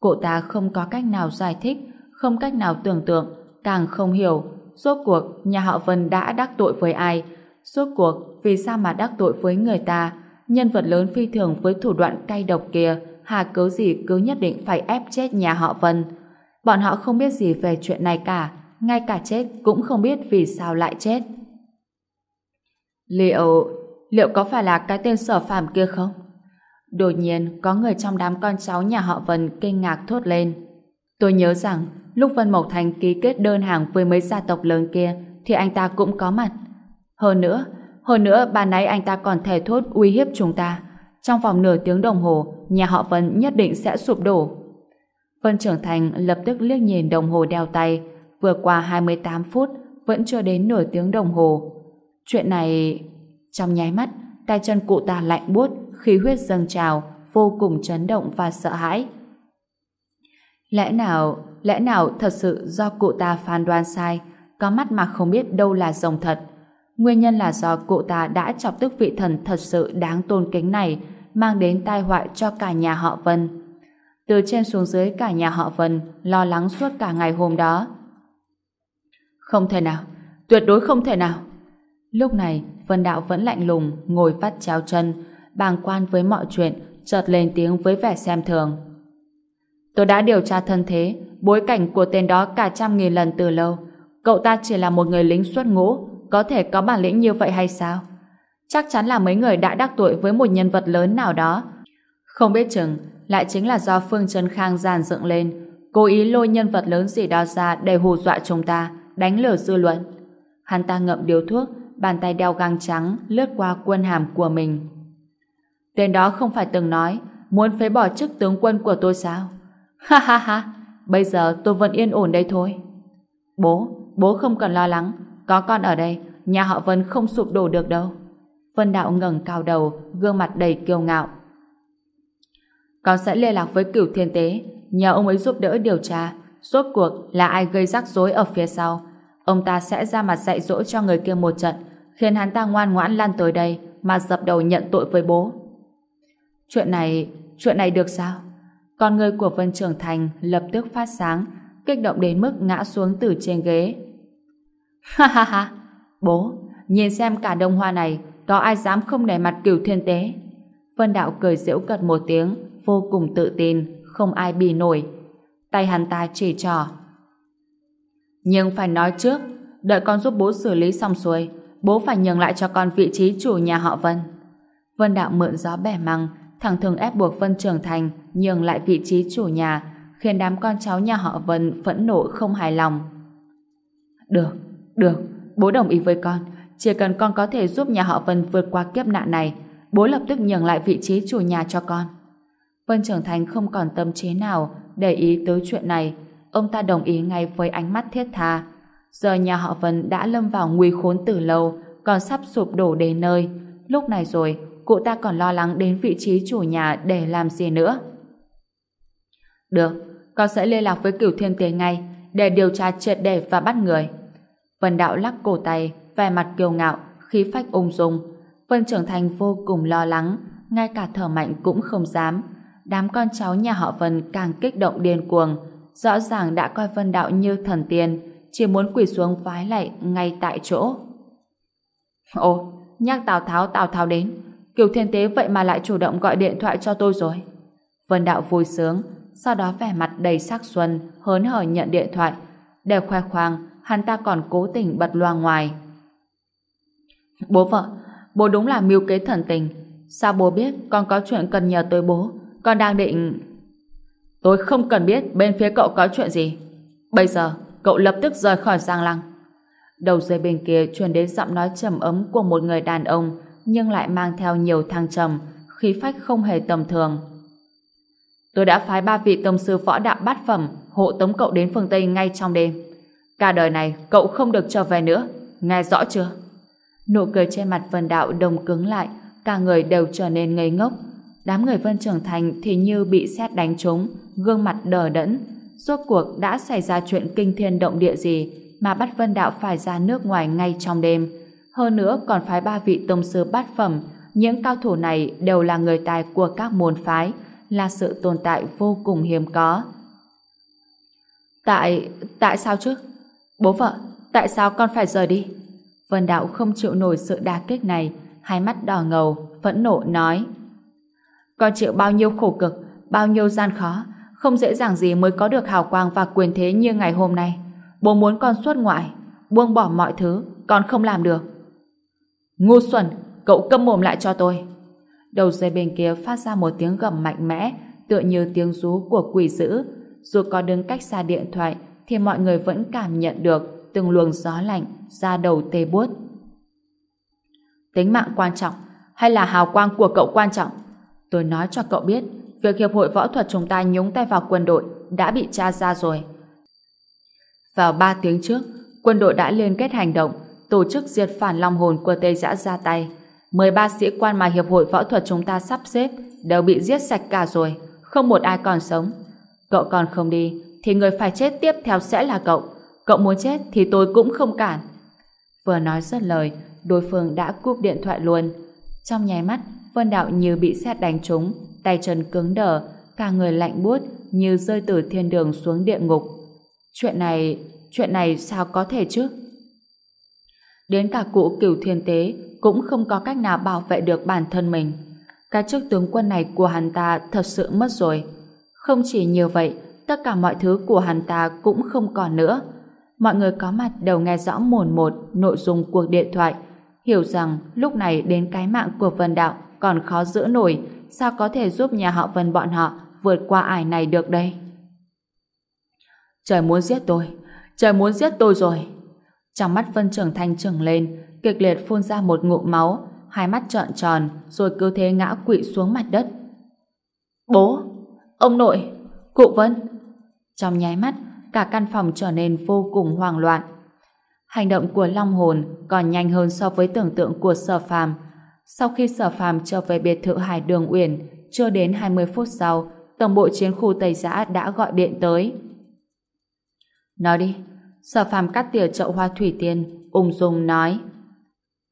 Cô ta không có cách nào giải thích, không cách nào tưởng tượng, càng không hiểu rốt cuộc nhà họ Vân đã đắc tội với ai, rốt cuộc vì sao mà đắc tội với người ta, nhân vật lớn phi thường với thủ đoạn cay độc kia, hà cớ gì cứ nhất định phải ép chết nhà họ Vân. Bọn họ không biết gì về chuyện này cả, ngay cả chết cũng không biết vì sao lại chết. Liệu, liệu có phải là cái tên sở phàm kia không? Đột nhiên, có người trong đám con cháu nhà họ Vân kinh ngạc thốt lên. Tôi nhớ rằng, lúc Vân Mộc Thành ký kết đơn hàng với mấy gia tộc lớn kia, thì anh ta cũng có mặt. Hơn nữa, hơn nữa bà nãy anh ta còn thề thốt uy hiếp chúng ta. Trong vòng nửa tiếng đồng hồ, nhà họ Vân nhất định sẽ sụp đổ. Vân Trưởng Thành lập tức liếc nhìn đồng hồ đeo tay, vừa qua 28 phút, vẫn chưa đến nửa tiếng đồng hồ. Chuyện này... Trong nháy mắt, tay chân cụ ta lạnh buốt, khí huyết dâng trào, vô cùng chấn động và sợ hãi. Lẽ nào, lẽ nào thật sự do cụ ta phán đoán sai, có mắt mà không biết đâu là rồng thật. Nguyên nhân là do cụ ta đã chọc tức vị thần thật sự đáng tôn kính này, mang đến tai họa cho cả nhà họ Vân. Từ trên xuống dưới cả nhà họ Vân lo lắng suốt cả ngày hôm đó. Không thể nào, tuyệt đối không thể nào. Lúc này, Vân Đạo vẫn lạnh lùng, ngồi vắt chéo chân, bàng quan với mọi chuyện, chợt lên tiếng với vẻ xem thường. Tôi đã điều tra thân thế, bối cảnh của tên đó cả trăm nghìn lần từ lâu. Cậu ta chỉ là một người lính xuất ngũ, có thể có bản lĩnh như vậy hay sao? Chắc chắn là mấy người đã đắc tội với một nhân vật lớn nào đó. Không biết chừng, lại chính là do Phương Trân Khang giàn dựng lên, cố ý lôi nhân vật lớn gì đó ra để hù dọa chúng ta, đánh lừa dư luận. Hắn ta ngậm điếu thuốc, bàn tay đeo găng trắng lướt qua quân hàm của mình. Tên đó không phải từng nói muốn phế bỏ chức tướng quân của tôi sao? Ha ha ha, bây giờ tôi vẫn yên ổn đây thôi. Bố, bố không cần lo lắng, có con ở đây, nhà họ Vân không sụp đổ được đâu. Vân Đạo ngẩng cao đầu, gương mặt đầy kiêu ngạo. Con sẽ liên lạc với cửu thiên tế, nhờ ông ấy giúp đỡ điều tra, rốt cuộc là ai gây rắc rối ở phía sau. Ông ta sẽ ra mặt dạy dỗ cho người kia một trận, khiến hắn ta ngoan ngoãn lan tới đây mà dập đầu nhận tội với bố. Chuyện này, chuyện này được sao? Con người của Vân Trường Thành lập tức phát sáng, kích động đến mức ngã xuống từ trên ghế. Ha ha ha, bố, nhìn xem cả đông hoa này có ai dám không để mặt cửu thiên tế. Vân Đạo cười giễu cợt một tiếng, vô cùng tự tin, không ai bì nổi. Tay hắn ta chỉ trò. Nhưng phải nói trước, đợi con giúp bố xử lý xong xuôi, bố phải nhường lại cho con vị trí chủ nhà họ Vân. Vân Đạo mượn gió bẻ măng, thẳng thường ép buộc Vân Trường Thành nhường lại vị trí chủ nhà, khiến đám con cháu nhà họ Vân phẫn nộ không hài lòng. Được, được, bố đồng ý với con. Chỉ cần con có thể giúp nhà họ Vân vượt qua kiếp nạn này, bố lập tức nhường lại vị trí chủ nhà cho con. Vân trưởng Thành không còn tâm trí nào để ý tới chuyện này. Ông ta đồng ý ngay với ánh mắt thiết tha. Giờ nhà họ Vân đã lâm vào nguy khốn từ lâu, còn sắp sụp đổ đến nơi. Lúc này rồi, cụ ta còn lo lắng đến vị trí chủ nhà để làm gì nữa. Được, con sẽ liên lạc với cửu thiên tế ngay để điều tra triệt để và bắt người. Vân Đạo lắc cổ tay, vẻ mặt kiêu ngạo, khí phách ung dung. Vân Trưởng Thành vô cùng lo lắng, ngay cả thở mạnh cũng không dám. Đám con cháu nhà họ Vân càng kích động điên cuồng, rõ ràng đã coi Vân Đạo như thần tiên, chỉ muốn quỳ xuống vái lạy ngay tại chỗ. Ồ, nhắc Tào Tháo Tào Tháo đến, Kiều Thiên Tế vậy mà lại chủ động gọi điện thoại cho tôi rồi. Vân Đạo vui sướng, sau đó vẻ mặt đầy sắc xuân, hớn hở nhận điện thoại. Để khoe khoang, hắn ta còn cố tình bật loa ngoài. Bố vợ, bố đúng là mưu kế thần tình. Sao bố biết con có chuyện cần nhờ tới bố? Con đang định... Tôi không cần biết bên phía cậu có chuyện gì. Bây giờ, cậu lập tức rời khỏi Giang Lăng. Đầu dây bên kia truyền đến giọng nói trầm ấm của một người đàn ông nhưng lại mang theo nhiều thăng trầm, khí phách không hề tầm thường. Tôi đã phái ba vị tông sư võ đạo bát phẩm hộ tống cậu đến phương Tây ngay trong đêm. Cả đời này cậu không được trở về nữa, nghe rõ chưa? Nụ cười trên mặt Vân Đạo đông cứng lại, cả người đều trở nên ngây ngốc. Đám người Vân Trưởng Thành thì như bị sét đánh trúng, gương mặt đờ đẫn. Rốt cuộc đã xảy ra chuyện kinh thiên động địa gì mà bắt Vân Đạo phải ra nước ngoài ngay trong đêm. Hơn nữa còn phái ba vị tông sư bát phẩm, những cao thủ này đều là người tài của các môn phái, là sự tồn tại vô cùng hiếm có. Tại... tại sao chứ? Bố vợ, tại sao con phải rời đi? Vân Đạo không chịu nổi sự đả kích này, hai mắt đỏ ngầu, phẫn nộ nói Con chịu bao nhiêu khổ cực, bao nhiêu gian khó, không dễ dàng gì mới có được hào quang và quyền thế như ngày hôm nay. Bố muốn con xuất ngoại, buông bỏ mọi thứ, con không làm được. Ngu xuẩn, cậu câm mồm lại cho tôi. Đầu dây bên kia phát ra một tiếng gầm mạnh mẽ, tựa như tiếng rú của quỷ dữ. Dù có đứng cách xa điện thoại, thì mọi người vẫn cảm nhận được từng luồng gió lạnh ra đầu tê buốt. Tính mạng quan trọng hay là hào quang của cậu quan trọng? Tôi nói cho cậu biết, việc Hiệp hội Võ thuật chúng ta nhúng tay vào quân đội đã bị tra ra rồi. Vào 3 tiếng trước, quân đội đã liên kết hành động, tổ chức diệt phản long hồn của Tây Giã ra tay. 13 sĩ quan mà Hiệp hội Võ thuật chúng ta sắp xếp đều bị giết sạch cả rồi, không một ai còn sống. Cậu còn không đi, thì người phải chết tiếp theo sẽ là cậu. Cậu muốn chết thì tôi cũng không cản. Vừa nói dứt lời, đối phương đã cúp điện thoại luôn. Trong nháy mắt, Vân Đạo như bị xét đánh trúng, tay chân cứng đờ, cả người lạnh buốt như rơi từ thiên đường xuống địa ngục. Chuyện này, chuyện này sao có thể chứ? Đến cả cụ cửu thiên tế cũng không có cách nào bảo vệ được bản thân mình. Cái chức tướng quân này của hắn ta thật sự mất rồi. Không chỉ như vậy, tất cả mọi thứ của hắn ta cũng không còn nữa. Mọi người có mặt đều nghe rõ mồn một nội dung cuộc điện thoại, hiểu rằng lúc này đến cái mạng của Vân Đạo còn khó giữ nổi, sao có thể giúp nhà họ Vân bọn họ vượt qua ải này được đây? Trời muốn giết tôi, trời muốn giết tôi rồi. Trong mắt Vân Trường Thanh trừng lên, kịch liệt phun ra một ngụm máu, hai mắt trợn tròn, rồi cứ thế ngã quỵ xuống mặt đất. Bố! Ông nội! Cụ Vân! Trong nháy mắt, cả căn phòng trở nên vô cùng hoang loạn. Hành động của Long Hồn còn nhanh hơn so với tưởng tượng của Sở Phàm. Sau khi Sở Phàm trở về biệt thự Hải Đường Uyển, chưa đến 20 phút sau, tổng bộ chiến khu Tây Giã đã gọi điện tới. Nói đi, Sở Phàm cắt tỉa chậu hoa thủy tiên, ung dung nói.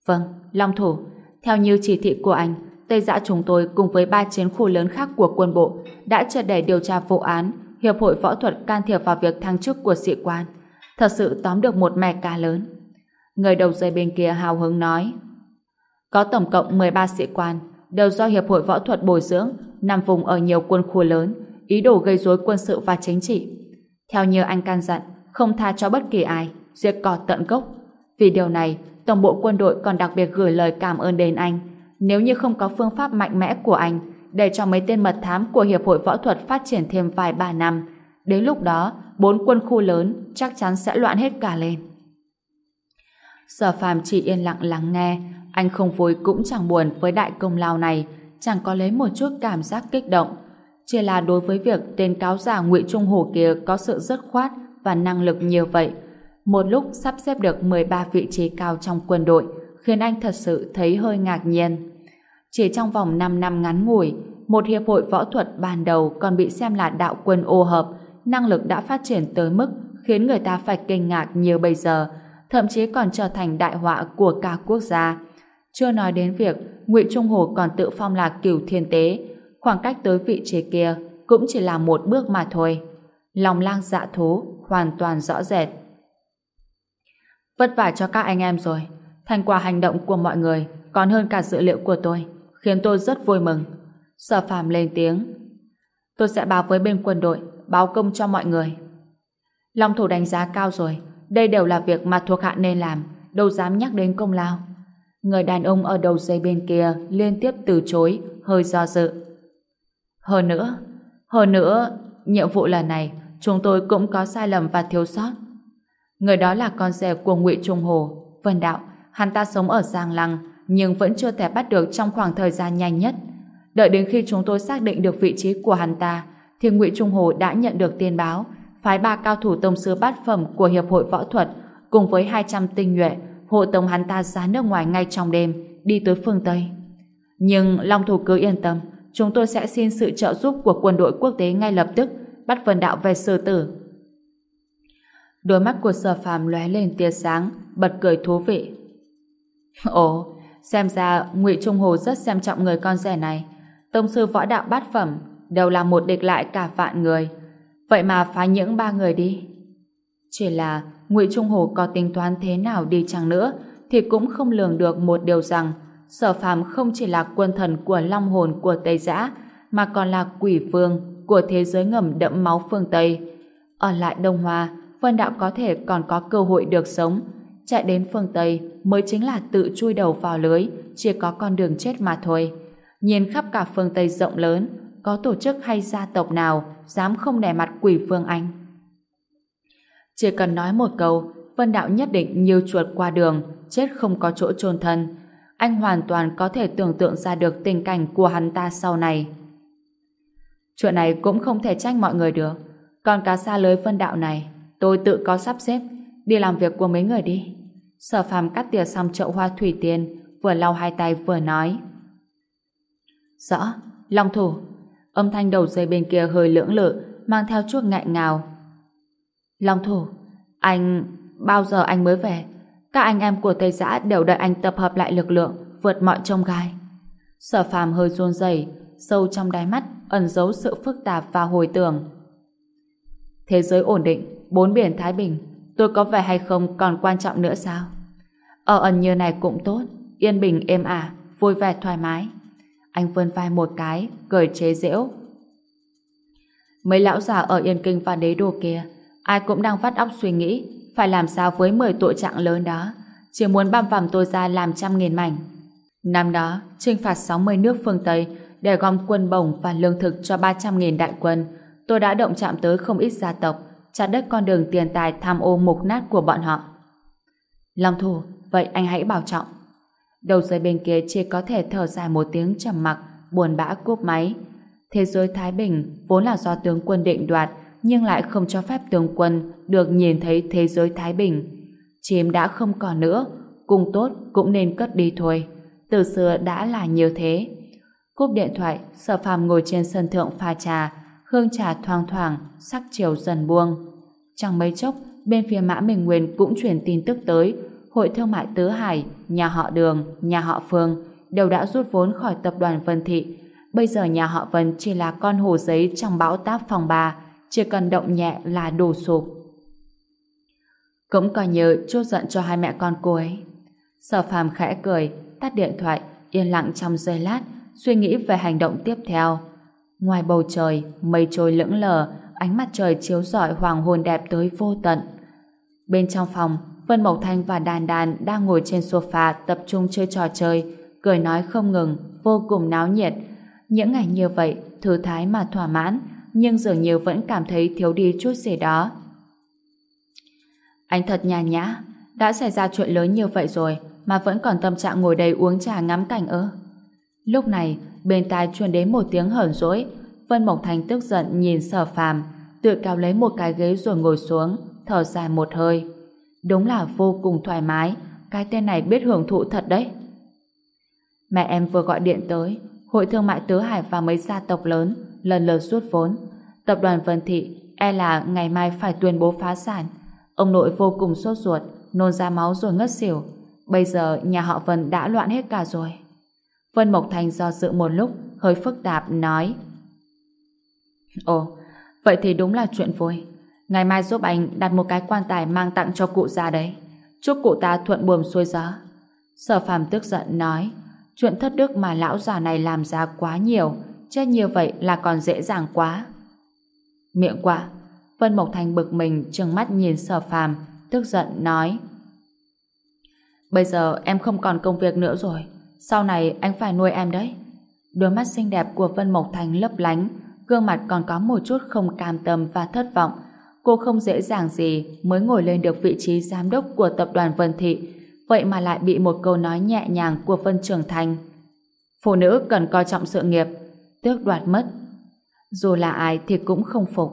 Vâng, Long Thủ, theo như chỉ thị của anh, Tây Giã chúng tôi cùng với ba chiến khu lớn khác của quân bộ đã triệt để điều tra vụ án Hiệp hội Võ thuật can thiệp vào việc thăng chức của sĩ quan. Thật sự tóm được một mẻ cá lớn. Người đầu dây bên kia hào hứng nói. Có tổng cộng 13 sĩ quan, đều do Hiệp hội Võ thuật bồi dưỡng, nằm vùng ở nhiều quân khu lớn, ý đồ gây rối quân sự và chính trị. Theo như anh can dặn, không tha cho bất kỳ ai, diệt cỏ tận gốc. Vì điều này, Tổng bộ quân đội còn đặc biệt gửi lời cảm ơn đến anh. Nếu như không có phương pháp mạnh mẽ của anh, để cho mấy tên mật thám của Hiệp hội Võ thuật phát triển thêm vài ba năm, đến lúc đó, bốn quân khu lớn chắc chắn sẽ loạn hết cả lên. Sở phàm chỉ yên lặng lắng nghe, anh không vui cũng chẳng buồn với đại công lao này, chẳng có lấy một chút cảm giác kích động. Chỉ là đối với việc tên cáo giả ngụy Trung Hổ kia có sự dứt khoát và năng lực nhiều vậy, một lúc sắp xếp được 13 vị trí cao trong quân đội, khiến anh thật sự thấy hơi ngạc nhiên. Chỉ trong vòng 5 năm ngắn ngủi, một hiệp hội võ thuật ban đầu còn bị xem là đạo quân ô hợp, năng lực đã phát triển tới mức khiến người ta phải kinh ngạc như bây giờ, thậm chí còn trở thành đại họa của cả quốc gia. Chưa nói đến việc Ngụy Trung Hồ còn tự phong là cửu thiên tế, khoảng cách tới vị trí kia cũng chỉ là một bước mà thôi. Lòng lang dạ thú hoàn toàn rõ rệt. Vất vả cho các anh em rồi. Thành quả hành động của mọi người còn hơn cả dữ liệu của tôi, khiến tôi rất vui mừng. Sở phàm lên tiếng. Tôi sẽ báo với bên quân đội, báo công cho mọi người. Long thủ đánh giá cao rồi. Đây đều là việc mà thuộc hạ nên làm, đâu dám nhắc đến công lao. Người đàn ông ở đầu dây bên kia liên tiếp từ chối, hơi do dự. Hơn nữa, hơn nữa, nhiệm vụ lần này chúng tôi cũng có sai lầm và thiếu sót. Người đó là con rể của Ngụy Trung Hồ, Vân Đạo. Hắn ta sống ở Giang Lăng, nhưng vẫn chưa thể bắt được trong khoảng thời gian nhanh nhất. Đợi đến khi chúng tôi xác định được vị trí của hắn ta, thì Ngụy Trung Hồ đã nhận được tiền báo, phái ba cao thủ tông sư bát phẩm của Hiệp hội Võ thuật cùng với 200 tinh nhuệ hộ tống hắn ta ra nước ngoài ngay trong đêm, đi tới phương Tây. Nhưng Long Thủ cứ yên tâm, chúng tôi sẽ xin sự trợ giúp của quân đội quốc tế ngay lập tức, bắt Vân Đạo về sơ tử. Đôi mắt của sở phàm lóe lên tia sáng, bật cười thú vị. Ồ, xem ra ngụy Trung Hồ rất xem trọng người con rể này. Tông sư võ đạo bát phẩm, đều là một địch lại cả vạn người. Vậy mà phá những ba người đi. Chỉ là ngụy Trung Hồ có tính toán thế nào đi chăng nữa, thì cũng không lường được một điều rằng Sở Phàm không chỉ là quân thần của long hồn của Tây Giã, mà còn là quỷ vương của thế giới ngầm đẫm máu phương Tây. Ở lại Đông Hoa, Vân Đạo có thể còn có cơ hội được sống. Chạy đến phương Tây mới chính là tự chui đầu vào lưới, chỉ có con đường chết mà thôi. Nhìn khắp cả phương Tây rộng lớn, có tổ chức hay gia tộc nào dám không đè mặt quỷ phương Anh. Chỉ cần nói một câu, Vân Đạo nhất định như chuột qua đường, chết không có chỗ chôn thân. Anh hoàn toàn có thể tưởng tượng ra được tình cảnh của hắn ta sau này. Chuyện này cũng không thể trách mọi người được. Còn cá xa lưới Vân Đạo này, tôi tự có sắp xếp, đi làm việc của mấy người đi. Sở phàm cắt tỉa xong chậu hoa thủy tiên, vừa lau hai tay vừa nói. Rõ, Long Thủ. Âm thanh đầu dây bên kia hơi lưỡng lự, mang theo chút ngại ngào. Long Thủ, anh... Bao giờ anh mới về? Các anh em của Tây Giã đều đợi anh tập hợp lại lực lượng, vượt mọi trông gai. Sở phàm hơi run rẩy, sâu trong đáy mắt ẩn giấu sự phức tạp và hồi tưởng. Thế giới ổn định, bốn biển Thái Bình, tôi có vẻ hay không còn quan trọng nữa sao? Ở ẩn như này cũng tốt, yên bình êm ả, vui vẻ thoải mái. Anh vươn vai một cái, cười chế giễu. Mấy lão già ở Yên Kinh và đế đô kia, ai cũng đang vắt óc suy nghĩ phải làm sao với 10 tội trạng lớn đó. Chỉ muốn băm vằm tôi ra làm trăm nghìn mảnh. Năm đó, trinh phạt 60 nước phương Tây để gom quân bổng và lương thực cho 300.000 đại quân. Tôi đã động chạm tới không ít gia tộc, chặt đất con đường tiền tài tham ô mục nát của bọn họ. Long thủ, vậy anh hãy bảo trọng. Đầu dây bên kia chỉ có thể thở dài một tiếng trầm mặc, buồn bã cúp máy. Thế giới Thái Bình vốn là do tướng quân định đoạt, nhưng lại không cho phép tướng quân được nhìn thấy thế giới Thái Bình. Chim đã không còn nữa, cùng tốt cũng nên cất đi thôi. Từ xưa đã là như thế. Cúp điện thoại, sở phàm ngồi trên sân thượng pha trà, hương trà thoang thoảng, sắc chiều dần buông. Chẳng mấy chốc, bên phía Mã Minh Nguyên cũng truyền tin tức tới, Hội Thương mại Tứ Hải, nhà họ Đường, nhà họ Phương đều đã rút vốn khỏi tập đoàn Vân Thị. Bây giờ nhà họ Vân chỉ là con hồ giấy trong bão táp phòng bà, chỉ cần động nhẹ là đổ sụp. Cũng coi như chốt giận cho hai mẹ con cô ấy. Sở phàm khẽ cười, tắt điện thoại, yên lặng trong giây lát, suy nghĩ về hành động tiếp theo. Ngoài bầu trời, mây trôi lững lờ, ánh mặt trời chiếu rọi hoàng hôn đẹp tới vô tận. Bên trong phòng, Vân Mộc Thanh và Đàn Đàn đang ngồi trên sofa tập trung chơi trò chơi, cười nói không ngừng, vô cùng náo nhiệt. Những ngày như vậy, thư thái mà thỏa mãn, nhưng dường như vẫn cảm thấy thiếu đi chút gì đó. Anh thật nhàn nhã, đã xảy ra chuyện lớn như vậy rồi mà vẫn còn tâm trạng ngồi đây uống trà ngắm cảnh ơ Lúc này, bên tai truyền đến một tiếng hờn dỗi, Vân Mộc Thành tức giận nhìn sở phàm, tự cao lấy một cái ghế rồi ngồi xuống, thở dài một hơi. Đúng là vô cùng thoải mái, cái tên này biết hưởng thụ thật đấy. Mẹ em vừa gọi điện tới, Hội Thương mại Tứ Hải và mấy gia tộc lớn lần lượt rút vốn. Tập đoàn Vân Thị e là ngày mai phải tuyên bố phá sản. Ông nội vô cùng sốt ruột, nôn ra máu rồi ngất xỉu. Bây giờ nhà họ Vân đã loạn hết cả rồi. Vân Mộc Thành do dự một lúc, hơi phức tạp, nói Ồ, vậy thì đúng là chuyện vui. Ngày mai giúp anh đặt một cái quan tài mang tặng cho cụ già đấy. Chúc cụ ta thuận buồm xuôi gió. Sở phàm tức giận nói chuyện thất đức mà lão già này làm ra quá nhiều chết như vậy là còn dễ dàng quá. Miệng quả, Vân Mộc Thành bực mình trừng mắt nhìn sở phàm, tức giận nói Bây giờ em không còn công việc nữa rồi, sau này anh phải nuôi em đấy. Đôi mắt xinh đẹp của Vân Mộc Thành lấp lánh, gương mặt còn có một chút không cam tâm và thất vọng. Cô không dễ dàng gì mới ngồi lên được vị trí giám đốc của tập đoàn Vân Thị, vậy mà lại bị một câu nói nhẹ nhàng của Vân Trường Thành. Phụ nữ cần coi trọng sự nghiệp, tước đoạt mất. Dù là ai thì cũng không phục.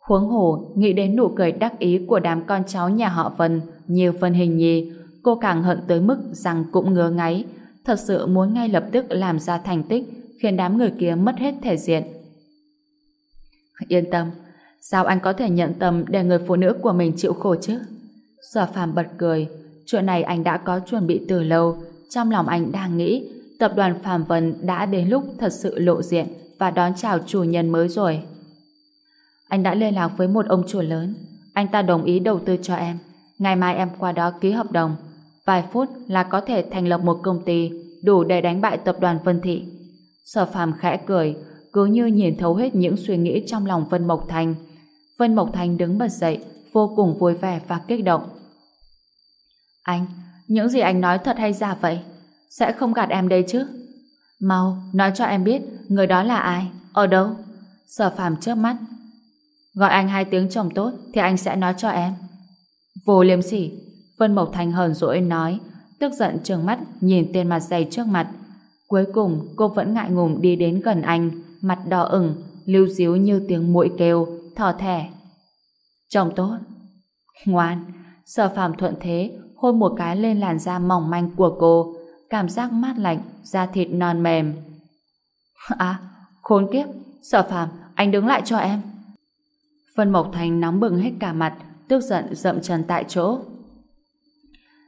Huống hồ, nghĩ đến nụ cười đắc ý của đám con cháu nhà họ Vân như Vân Hình Nhi, cô càng hận tới mức rằng cũng ngứa ngáy, thật sự muốn ngay lập tức làm ra thành tích, khiến đám người kia mất hết thể diện. Yên tâm, sao anh có thể nhận tâm để người phụ nữ của mình chịu khổ chứ? Sở phàm bật cười, chuyện này anh đã có chuẩn bị từ lâu, trong lòng anh đang nghĩ tập đoàn Phạm Vân đã đến lúc thật sự lộ diện và đón chào chủ nhân mới rồi. Anh đã liên lạc với một ông chủ lớn. Anh ta đồng ý đầu tư cho em. Ngày mai em qua đó ký hợp đồng. Vài phút là có thể thành lập một công ty đủ để đánh bại tập đoàn Vân Thị. Sở phàm khẽ cười, cứ như nhìn thấu hết những suy nghĩ trong lòng Vân Mộc Thành. Vân Mộc Thành đứng bật dậy, vô cùng vui vẻ và kích động. Anh, những gì anh nói thật hay giả vậy? Sẽ không gạt em đây chứ? Mau, nói cho em biết người đó là ai, ở đâu? Sở phàm chớp mắt. Gọi anh hai tiếng chồng tốt thì anh sẽ nói cho em. Vô liêm sỉ, Vân Mộc Thành hờn dỗi nói, tức giận trừng mắt nhìn tên mặt dày trước mặt. Cuối cùng cô vẫn ngại ngùng đi đến gần anh, mặt đỏ ửng, lưu díu như tiếng muỗi kêu, thỏ thẻ. Chồng tốt. Ngoan, sở phàm thuận thế, hôn một cái lên làn da mỏng manh của cô, cảm giác mát lạnh, da thịt non mềm. À, khốn kiếp, sở phàm, anh đứng lại cho em. Vân Mộc Thành nóng bừng hết cả mặt, tức giận dậm chân tại chỗ.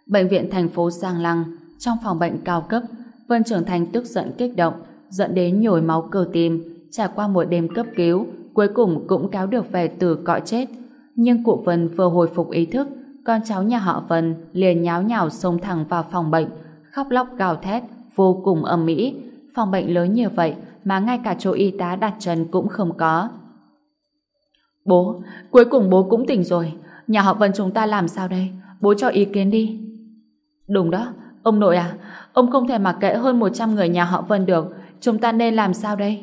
Bệnh viện thành phố Giang Lăng, trong phòng bệnh cao cấp, Vân Trường Thành tức giận kích động, dẫn đến nhồi máu cơ tim, trải qua một đêm cấp cứu, cuối cùng cũng cáo được về từ cõi chết. Nhưng cụ Vân vừa hồi phục ý thức, con cháu nhà họ Vân liền nháo nhào xông thẳng vào phòng bệnh, khóc lóc gào thét, vô cùng âm mỹ. Phòng bệnh lớn như vậy mà ngay cả chỗ y tá đặt chân cũng không có. Bố, cuối cùng bố cũng tỉnh rồi. Nhà họ Vân chúng ta làm sao đây? Bố cho ý kiến đi. Đúng đó, ông nội à, ông không thể mặc kệ hơn 100 người nhà họ Vân được. Chúng ta nên làm sao đây?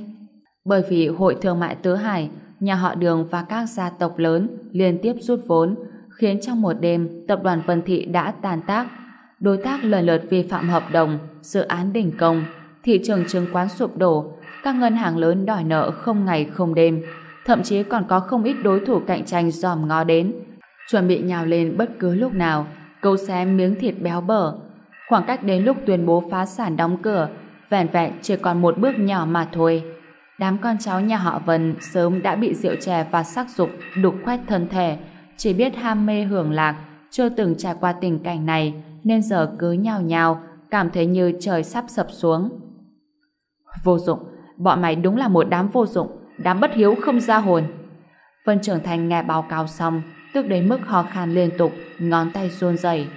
Bởi vì Hội Thương mại Tứ Hải, nhà họ Đường và các gia tộc lớn liên tiếp rút vốn, khiến trong một đêm tập đoàn Vân Thị đã tàn tác. Đối tác lần lượt vi phạm hợp đồng, dự án đình công, thị trường chứng khoán sụp đổ, các ngân hàng lớn đòi nợ không ngày không đêm, thậm chí còn có không ít đối thủ cạnh tranh dòm ngó đến, chuẩn bị nhào lên bất cứ lúc nào, câu xé miếng thịt béo bở. Khoảng cách đến lúc tuyên bố phá sản đóng cửa, vẻn vẹn chỉ còn một bước nhỏ mà thôi. Đám con cháu nhà họ Vân sớm đã bị rượu chè và sắc dục đục khoét thân thể, chỉ biết ham mê hưởng lạc, chưa từng trải qua tình cảnh này, nên giờ cứ nhào nhào, cảm thấy như trời sắp sập xuống. Vô dụng, bọn mày đúng là một đám vô dụng, đám bất hiếu không ra hồn. Vân Trưởng Thành nghe báo cáo xong, tức đến mức ho khan liên tục, ngón tay run rẩy.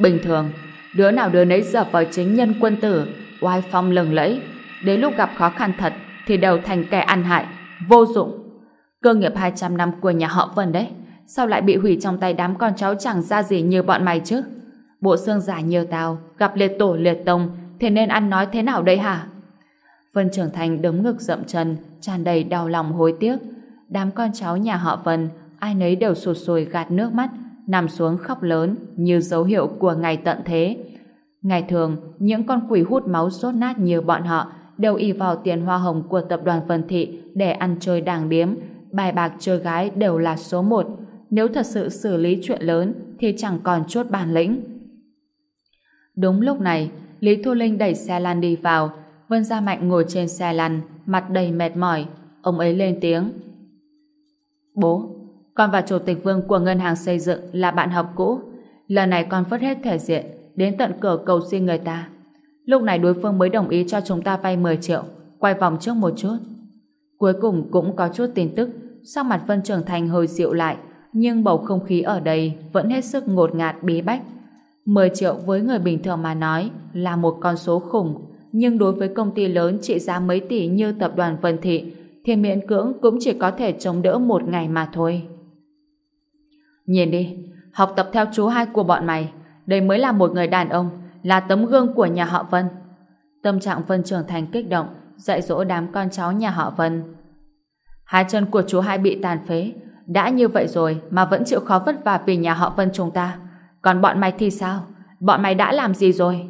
Bình thường, đứa nào đứa nấy dập vào chính nhân quân tử, oai phong lừng lẫy, đến lúc gặp khó khăn thật thì đều thành kẻ ăn hại, vô dụng. Cơ nghiệp 200 năm của nhà họ Vân đấy, sao lại bị hủy trong tay đám con cháu chẳng ra gì như bọn mày chứ? Bộ xương giả nhiều tao, gặp liệt tổ liệt tông, thì nên ăn nói thế nào đây hả? Vân trưởng thành đấm ngực dậm chân, tràn đầy đau lòng hối tiếc. Đám con cháu nhà họ Vân, ai nấy đều sụt sùi gạt nước mắt, nằm xuống khóc lớn như dấu hiệu của ngày tận thế. Ngày thường, những con quỷ hút máu sốt nát như bọn họ đều y vào tiền hoa hồng của tập đoàn Vân Thị để ăn chơi đàng điếm, bài bạc chơi gái đều là số một. Nếu thật sự xử lý chuyện lớn thì chẳng còn chốt bản lĩnh. Đúng lúc này, Lý Thu Linh đẩy xe lăn đi vào, Vân Gia Mạnh ngồi trên xe lăn, mặt đầy mệt mỏi. Ông ấy lên tiếng. Bố, con và chủ tịch Vương của ngân hàng xây dựng là bạn học cũ. Lần này con vứt hết thể diện, đến tận cửa cầu xin người ta. Lúc này đối phương mới đồng ý cho chúng ta vay 10 triệu, quay vòng trước một chút. Cuối cùng cũng có chút tin tức, sau mặt Vân Trường Thành hồi dịu lại, nhưng bầu không khí ở đây vẫn hết sức ngột ngạt bí bách. 10 triệu với người bình thường mà nói là một con số khủng, nhưng đối với công ty lớn trị giá mấy tỷ như tập đoàn Vân Thị thì miễn cưỡng cũng chỉ có thể chống đỡ một ngày mà thôi. Nhìn đi, học tập theo chú hai của bọn mày, đây mới là một người đàn ông, là tấm gương của nhà họ Vân. Tâm trạng Vân trưởng thành kích động, dạy dỗ đám con cháu nhà họ Vân. Hai chân của chú hai bị tàn phế, đã như vậy rồi mà vẫn chịu khó vất vả vì nhà họ Vân chúng ta. Còn bọn mày thì sao? Bọn mày đã làm gì rồi?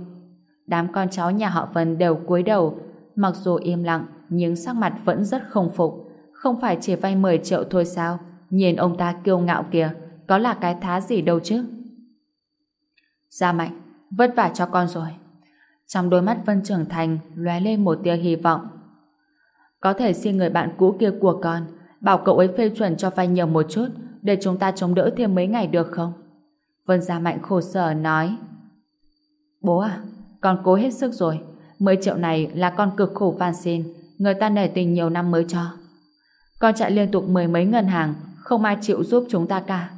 Đám con cháu nhà họ Vân đều cúi đầu, mặc dù im lặng, nhưng sắc mặt vẫn rất không phục. Không phải chỉ vay 10 triệu thôi sao? Nhìn ông ta kiêu ngạo kìa, có là cái thá gì đâu chứ? Gia Mạnh, vất vả cho con rồi. Trong đôi mắt Vân trưởng thành lóe lên một tia hy vọng. Có thể xin người bạn cũ kia của con, bảo cậu ấy phê chuẩn cho vay nhiều một chút, để chúng ta chống đỡ thêm mấy ngày được không? Vân Gia Mạnh khổ sở nói. Bố à, con cố hết sức rồi. 10 triệu này là con cực khổ van xin, người ta nể tình nhiều năm mới cho. Con chạy liên tục mười mấy ngân hàng, không ai chịu giúp chúng ta cả.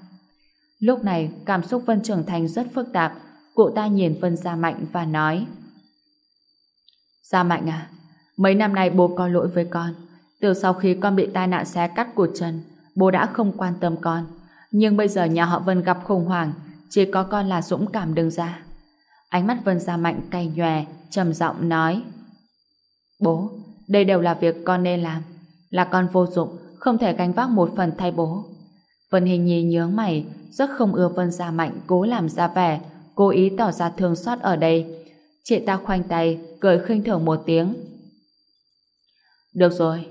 Lúc này, cảm xúc Vân trưởng thành rất phức tạp. Cụ ta nhìn Vân Gia Mạnh và nói Gia Mạnh à, mấy năm nay bố có lỗi với con. Từ sau khi con bị tai nạn xe cắt cụt chân, bố đã không quan tâm con. Nhưng bây giờ nhà họ Vân gặp khủng hoảng, chỉ có con là dũng cảm đứng ra. Ánh mắt Vân Gia Mạnh cay nhòe, trầm giọng nói. Bố, đây đều là việc con nên làm. Là con vô dụng, không thể gánh vác một phần thay bố. Vân Hình Nhi nhướng mày, rất không ưa Vân Gia Mạnh cố làm ra vẻ, cố ý tỏ ra thương xót ở đây. Chị ta khoanh tay, cười khinh thường một tiếng. Được rồi,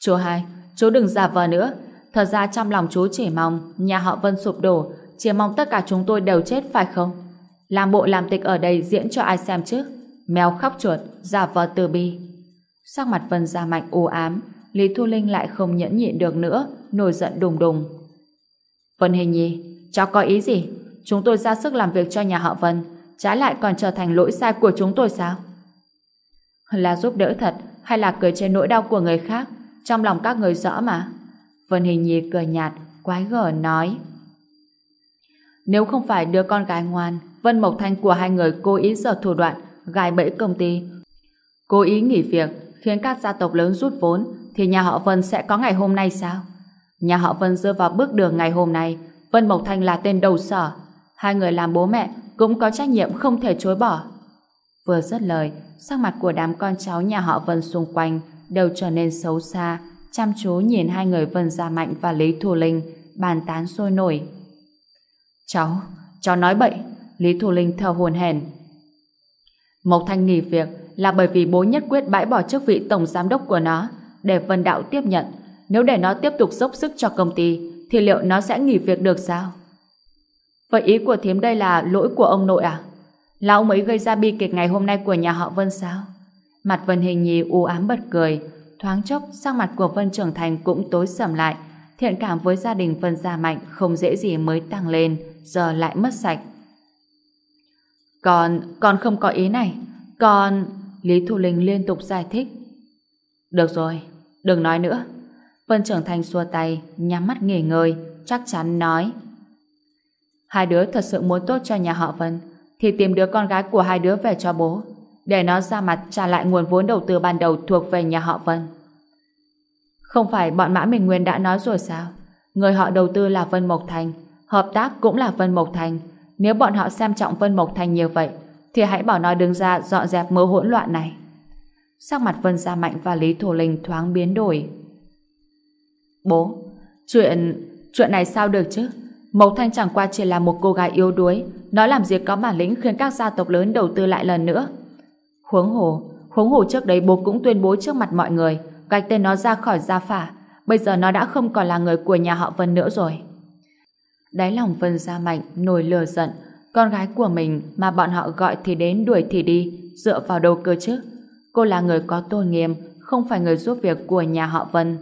chú hai, chú đừng giả vờ nữa. Thật ra trong lòng chú chỉ mong nhà họ Vân sụp đổ, chỉ mong tất cả chúng tôi đều chết phải không? Làm bộ làm tịch ở đây diễn cho ai xem chứ? Mèo khóc chuột, giả vờ từ bi. Sắc mặt Vân Gia Mạnh u ám, Lý Thu Linh lại không nhẫn nhịn được nữa, nổi giận đùng đùng. Vân Hình Nhi, cháu có ý gì? Chúng tôi ra sức làm việc cho nhà họ Vân, trái lại còn trở thành lỗi sai của chúng tôi sao? Là giúp đỡ thật, hay là cười trên nỗi đau của người khác? Trong lòng các người rõ mà. Vân Hình Nhi cười nhạt, quái gở nói. Nếu không phải đứa con gái ngoan, Vân Mộc Thanh của hai người cố ý dở thủ đoạn, gài bẫy công ty, cố ý nghỉ việc, khiến các gia tộc lớn rút vốn, thì nhà họ Vân sẽ có ngày hôm nay sao? Nhà họ Vân rơi vào bước đường ngày hôm nay, Vân Mộc Thanh là tên đầu sở. Hai người làm bố mẹ cũng có trách nhiệm không thể chối bỏ. Vừa dứt lời, sắc mặt của đám con cháu nhà họ Vân xung quanh đều trở nên xấu xa, chăm chú nhìn hai người Vân Gia Mạnh và Lý Thù Linh bàn tán sôi nổi. Cháu, cháu nói bậy, Lý Thù Linh thở hồn hển. Mộc Thanh nghỉ việc là bởi vì bố nhất quyết bãi bỏ chức vị tổng giám đốc của nó để Vân Đạo tiếp nhận. Nếu để nó tiếp tục dốc sức cho công ty thì liệu nó sẽ nghỉ việc được sao? Vậy ý của thiếm đây là lỗi của ông nội à? Là ông ấy gây ra bi kịch ngày hôm nay của nhà họ Vân sao? Mặt Vân Hình Nhi u ám bật cười, thoáng chốc sang mặt của Vân Trưởng Thành cũng tối sầm lại, thiện cảm với gia đình Vân Gia Mạnh không dễ gì mới tăng lên, giờ lại mất sạch. Còn, con không có ý này. Con... Lý Thu Linh liên tục giải thích. Được rồi, đừng nói nữa. Vân Trưởng Thành xua tay, nhắm mắt nghỉ ngơi, chắc chắn nói. Hai đứa thật sự muốn tốt cho nhà họ Vân, thì tìm đứa con gái của hai đứa về cho bố, để nó ra mặt trả lại nguồn vốn đầu tư ban đầu thuộc về nhà họ Vân. Không phải bọn Mã Minh Nguyên đã nói rồi sao? Người họ đầu tư là Vân Mộc Thành, hợp tác cũng là Vân Mộc Thành. Nếu bọn họ xem trọng Vân Mộc Thành như vậy, thì hãy bảo nó đứng ra dọn dẹp mớ hỗn loạn này. Sắc mặt Vân Gia Mạnh và Lý Thổ Linh thoáng biến đổi. Bố, chuyện... chuyện này sao được chứ? Mộc Thanh chẳng qua chỉ là một cô gái yếu đuối, nó làm gì có bản lĩnh khiến các gia tộc lớn đầu tư lại lần nữa. Huống hồ, huống hồ trước đấy bố cũng tuyên bố trước mặt mọi người, gạch tên nó ra khỏi gia phả, bây giờ nó đã không còn là người của nhà họ Vân nữa rồi. Đáy lòng Vân Gia Mạnh nổi lừa giận, con gái của mình mà bọn họ gọi thì đến đuổi thì đi, dựa vào đâu cơ chứ? Cô là người có tôn nghiêm, không phải người giúp việc của nhà họ Vân.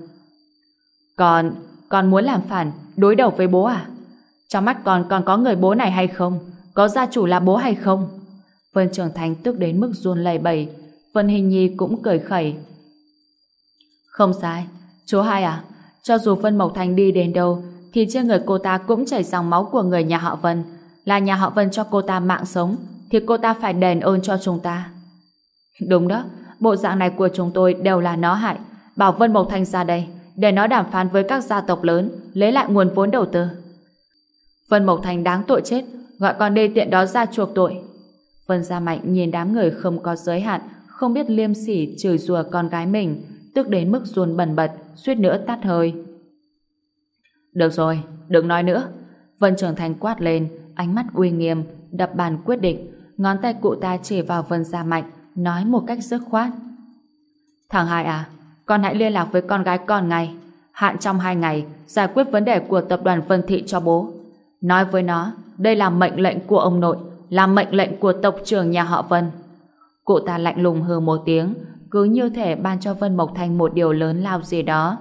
Còn, con muốn làm phản, đối đầu với bố à? Trong mắt con còn có người bố này hay không? Có gia chủ là bố hay không? Vân Trường Thành tức đến mức run lẩy bẩy. Vân Hình Nhi cũng cười khẩy. Không sai. Chú hai à? Cho dù Vân Mộc Thành đi đến đâu, thì trên người cô ta cũng chảy dòng máu của người nhà họ Vân. Là nhà họ Vân cho cô ta mạng sống, thì cô ta phải đền ơn cho chúng ta. Đúng đó, bộ dạng này của chúng tôi đều là nó hại. Bảo Vân Mộc Thành ra đây, để nó đàm phán với các gia tộc lớn, lấy lại nguồn vốn đầu tư. Vân Mộc Thành đáng tội chết, gọi con đê tiện đó ra chuộc tội. Vân Gia Mạnh nhìn đám người không có giới hạn, không biết liêm sỉ chửi rủa con gái mình, tức đến mức ruồn bần bật, suýt nữa tắt hơi. Được rồi, đừng nói nữa. Vân Trường Thành quát lên, ánh mắt uy nghiêm, đập bàn quyết định, ngón tay cụ ta chỉ vào Vân Gia Mạnh, nói một cách dứt khoát. Thằng hai à, con hãy liên lạc với con gái con ngay. Hạn trong hai ngày, giải quyết vấn đề của tập đoàn Vân Thị cho bố. Nói với nó, đây là mệnh lệnh của ông nội, là mệnh lệnh của tộc trưởng nhà họ Vân. Cụ ta lạnh lùng hừ một tiếng, cứ như thể ban cho Vân Mộc Thành một điều lớn lao gì đó.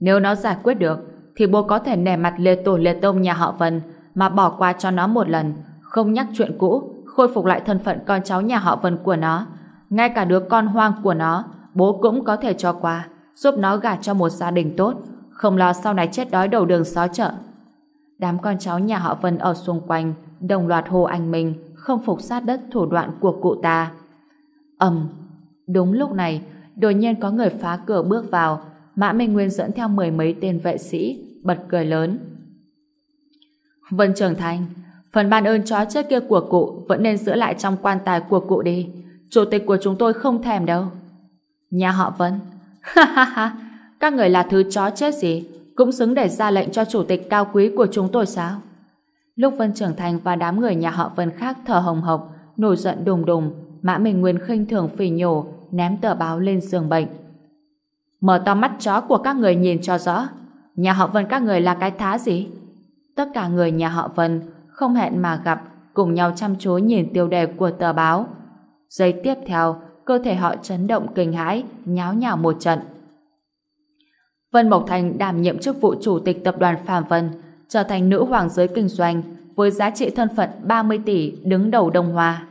Nếu nó giải quyết được, thì bố có thể nẻ mặt lê tổ lê tông nhà họ Vân mà bỏ qua cho nó một lần, không nhắc chuyện cũ, khôi phục lại thân phận con cháu nhà họ Vân của nó. Ngay cả đứa con hoang của nó, bố cũng có thể cho qua, giúp nó gả cho một gia đình tốt, không lo sau này chết đói đầu đường xó chợ. Đám con cháu nhà họ Vân ở xung quanh đồng loạt hô anh mình không phục sát đất thủ đoạn của cụ ta. ầm. Đúng lúc này, đột nhiên có người phá cửa bước vào, Mã Minh Nguyên dẫn theo mười mấy tên vệ sĩ, bật cười lớn. Vân Trường Thành, phần ban ơn chó chết kia của cụ vẫn nên giữ lại trong quan tài của cụ đi. Chủ tịch của chúng tôi không thèm đâu. Nhà họ Vân. Ha ha ha, các người là thứ chó chết gì, cũng xứng để ra lệnh cho chủ tịch cao quý của chúng tôi sao? Lúc Vân trưởng Thành và đám người nhà họ Vân khác thở hồng hộc, nổi giận đùng đùng, Mã Minh Nguyên khinh thường phỉ nhổ, ném tờ báo lên giường bệnh. Mở to mắt chó của các người nhìn cho rõ. Nhà họ Vân các người là cái thá gì? Tất cả người nhà họ Vân không hẹn mà gặp, cùng nhau chăm chú nhìn tiêu đề của tờ báo. Giây tiếp theo, cơ thể họ chấn động kinh hãi, nháo nhào một trận. Vân Mộc Thành đảm nhiệm chức vụ chủ tịch tập đoàn Phạm Vân, trở thành nữ hoàng giới kinh doanh với giá trị thân phận 30 tỷ đứng đầu Đông Hoa.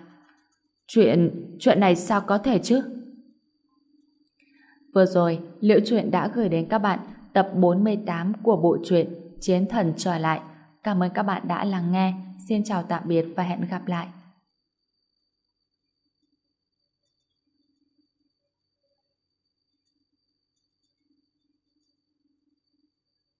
Chuyện, chuyện này sao có thể chứ? Vừa rồi, Liễu Chuyện đã gửi đến các bạn tập 48 của bộ truyện Chiến Thần Trở Lại. Cảm ơn các bạn đã lắng nghe. Xin chào tạm biệt và hẹn gặp lại.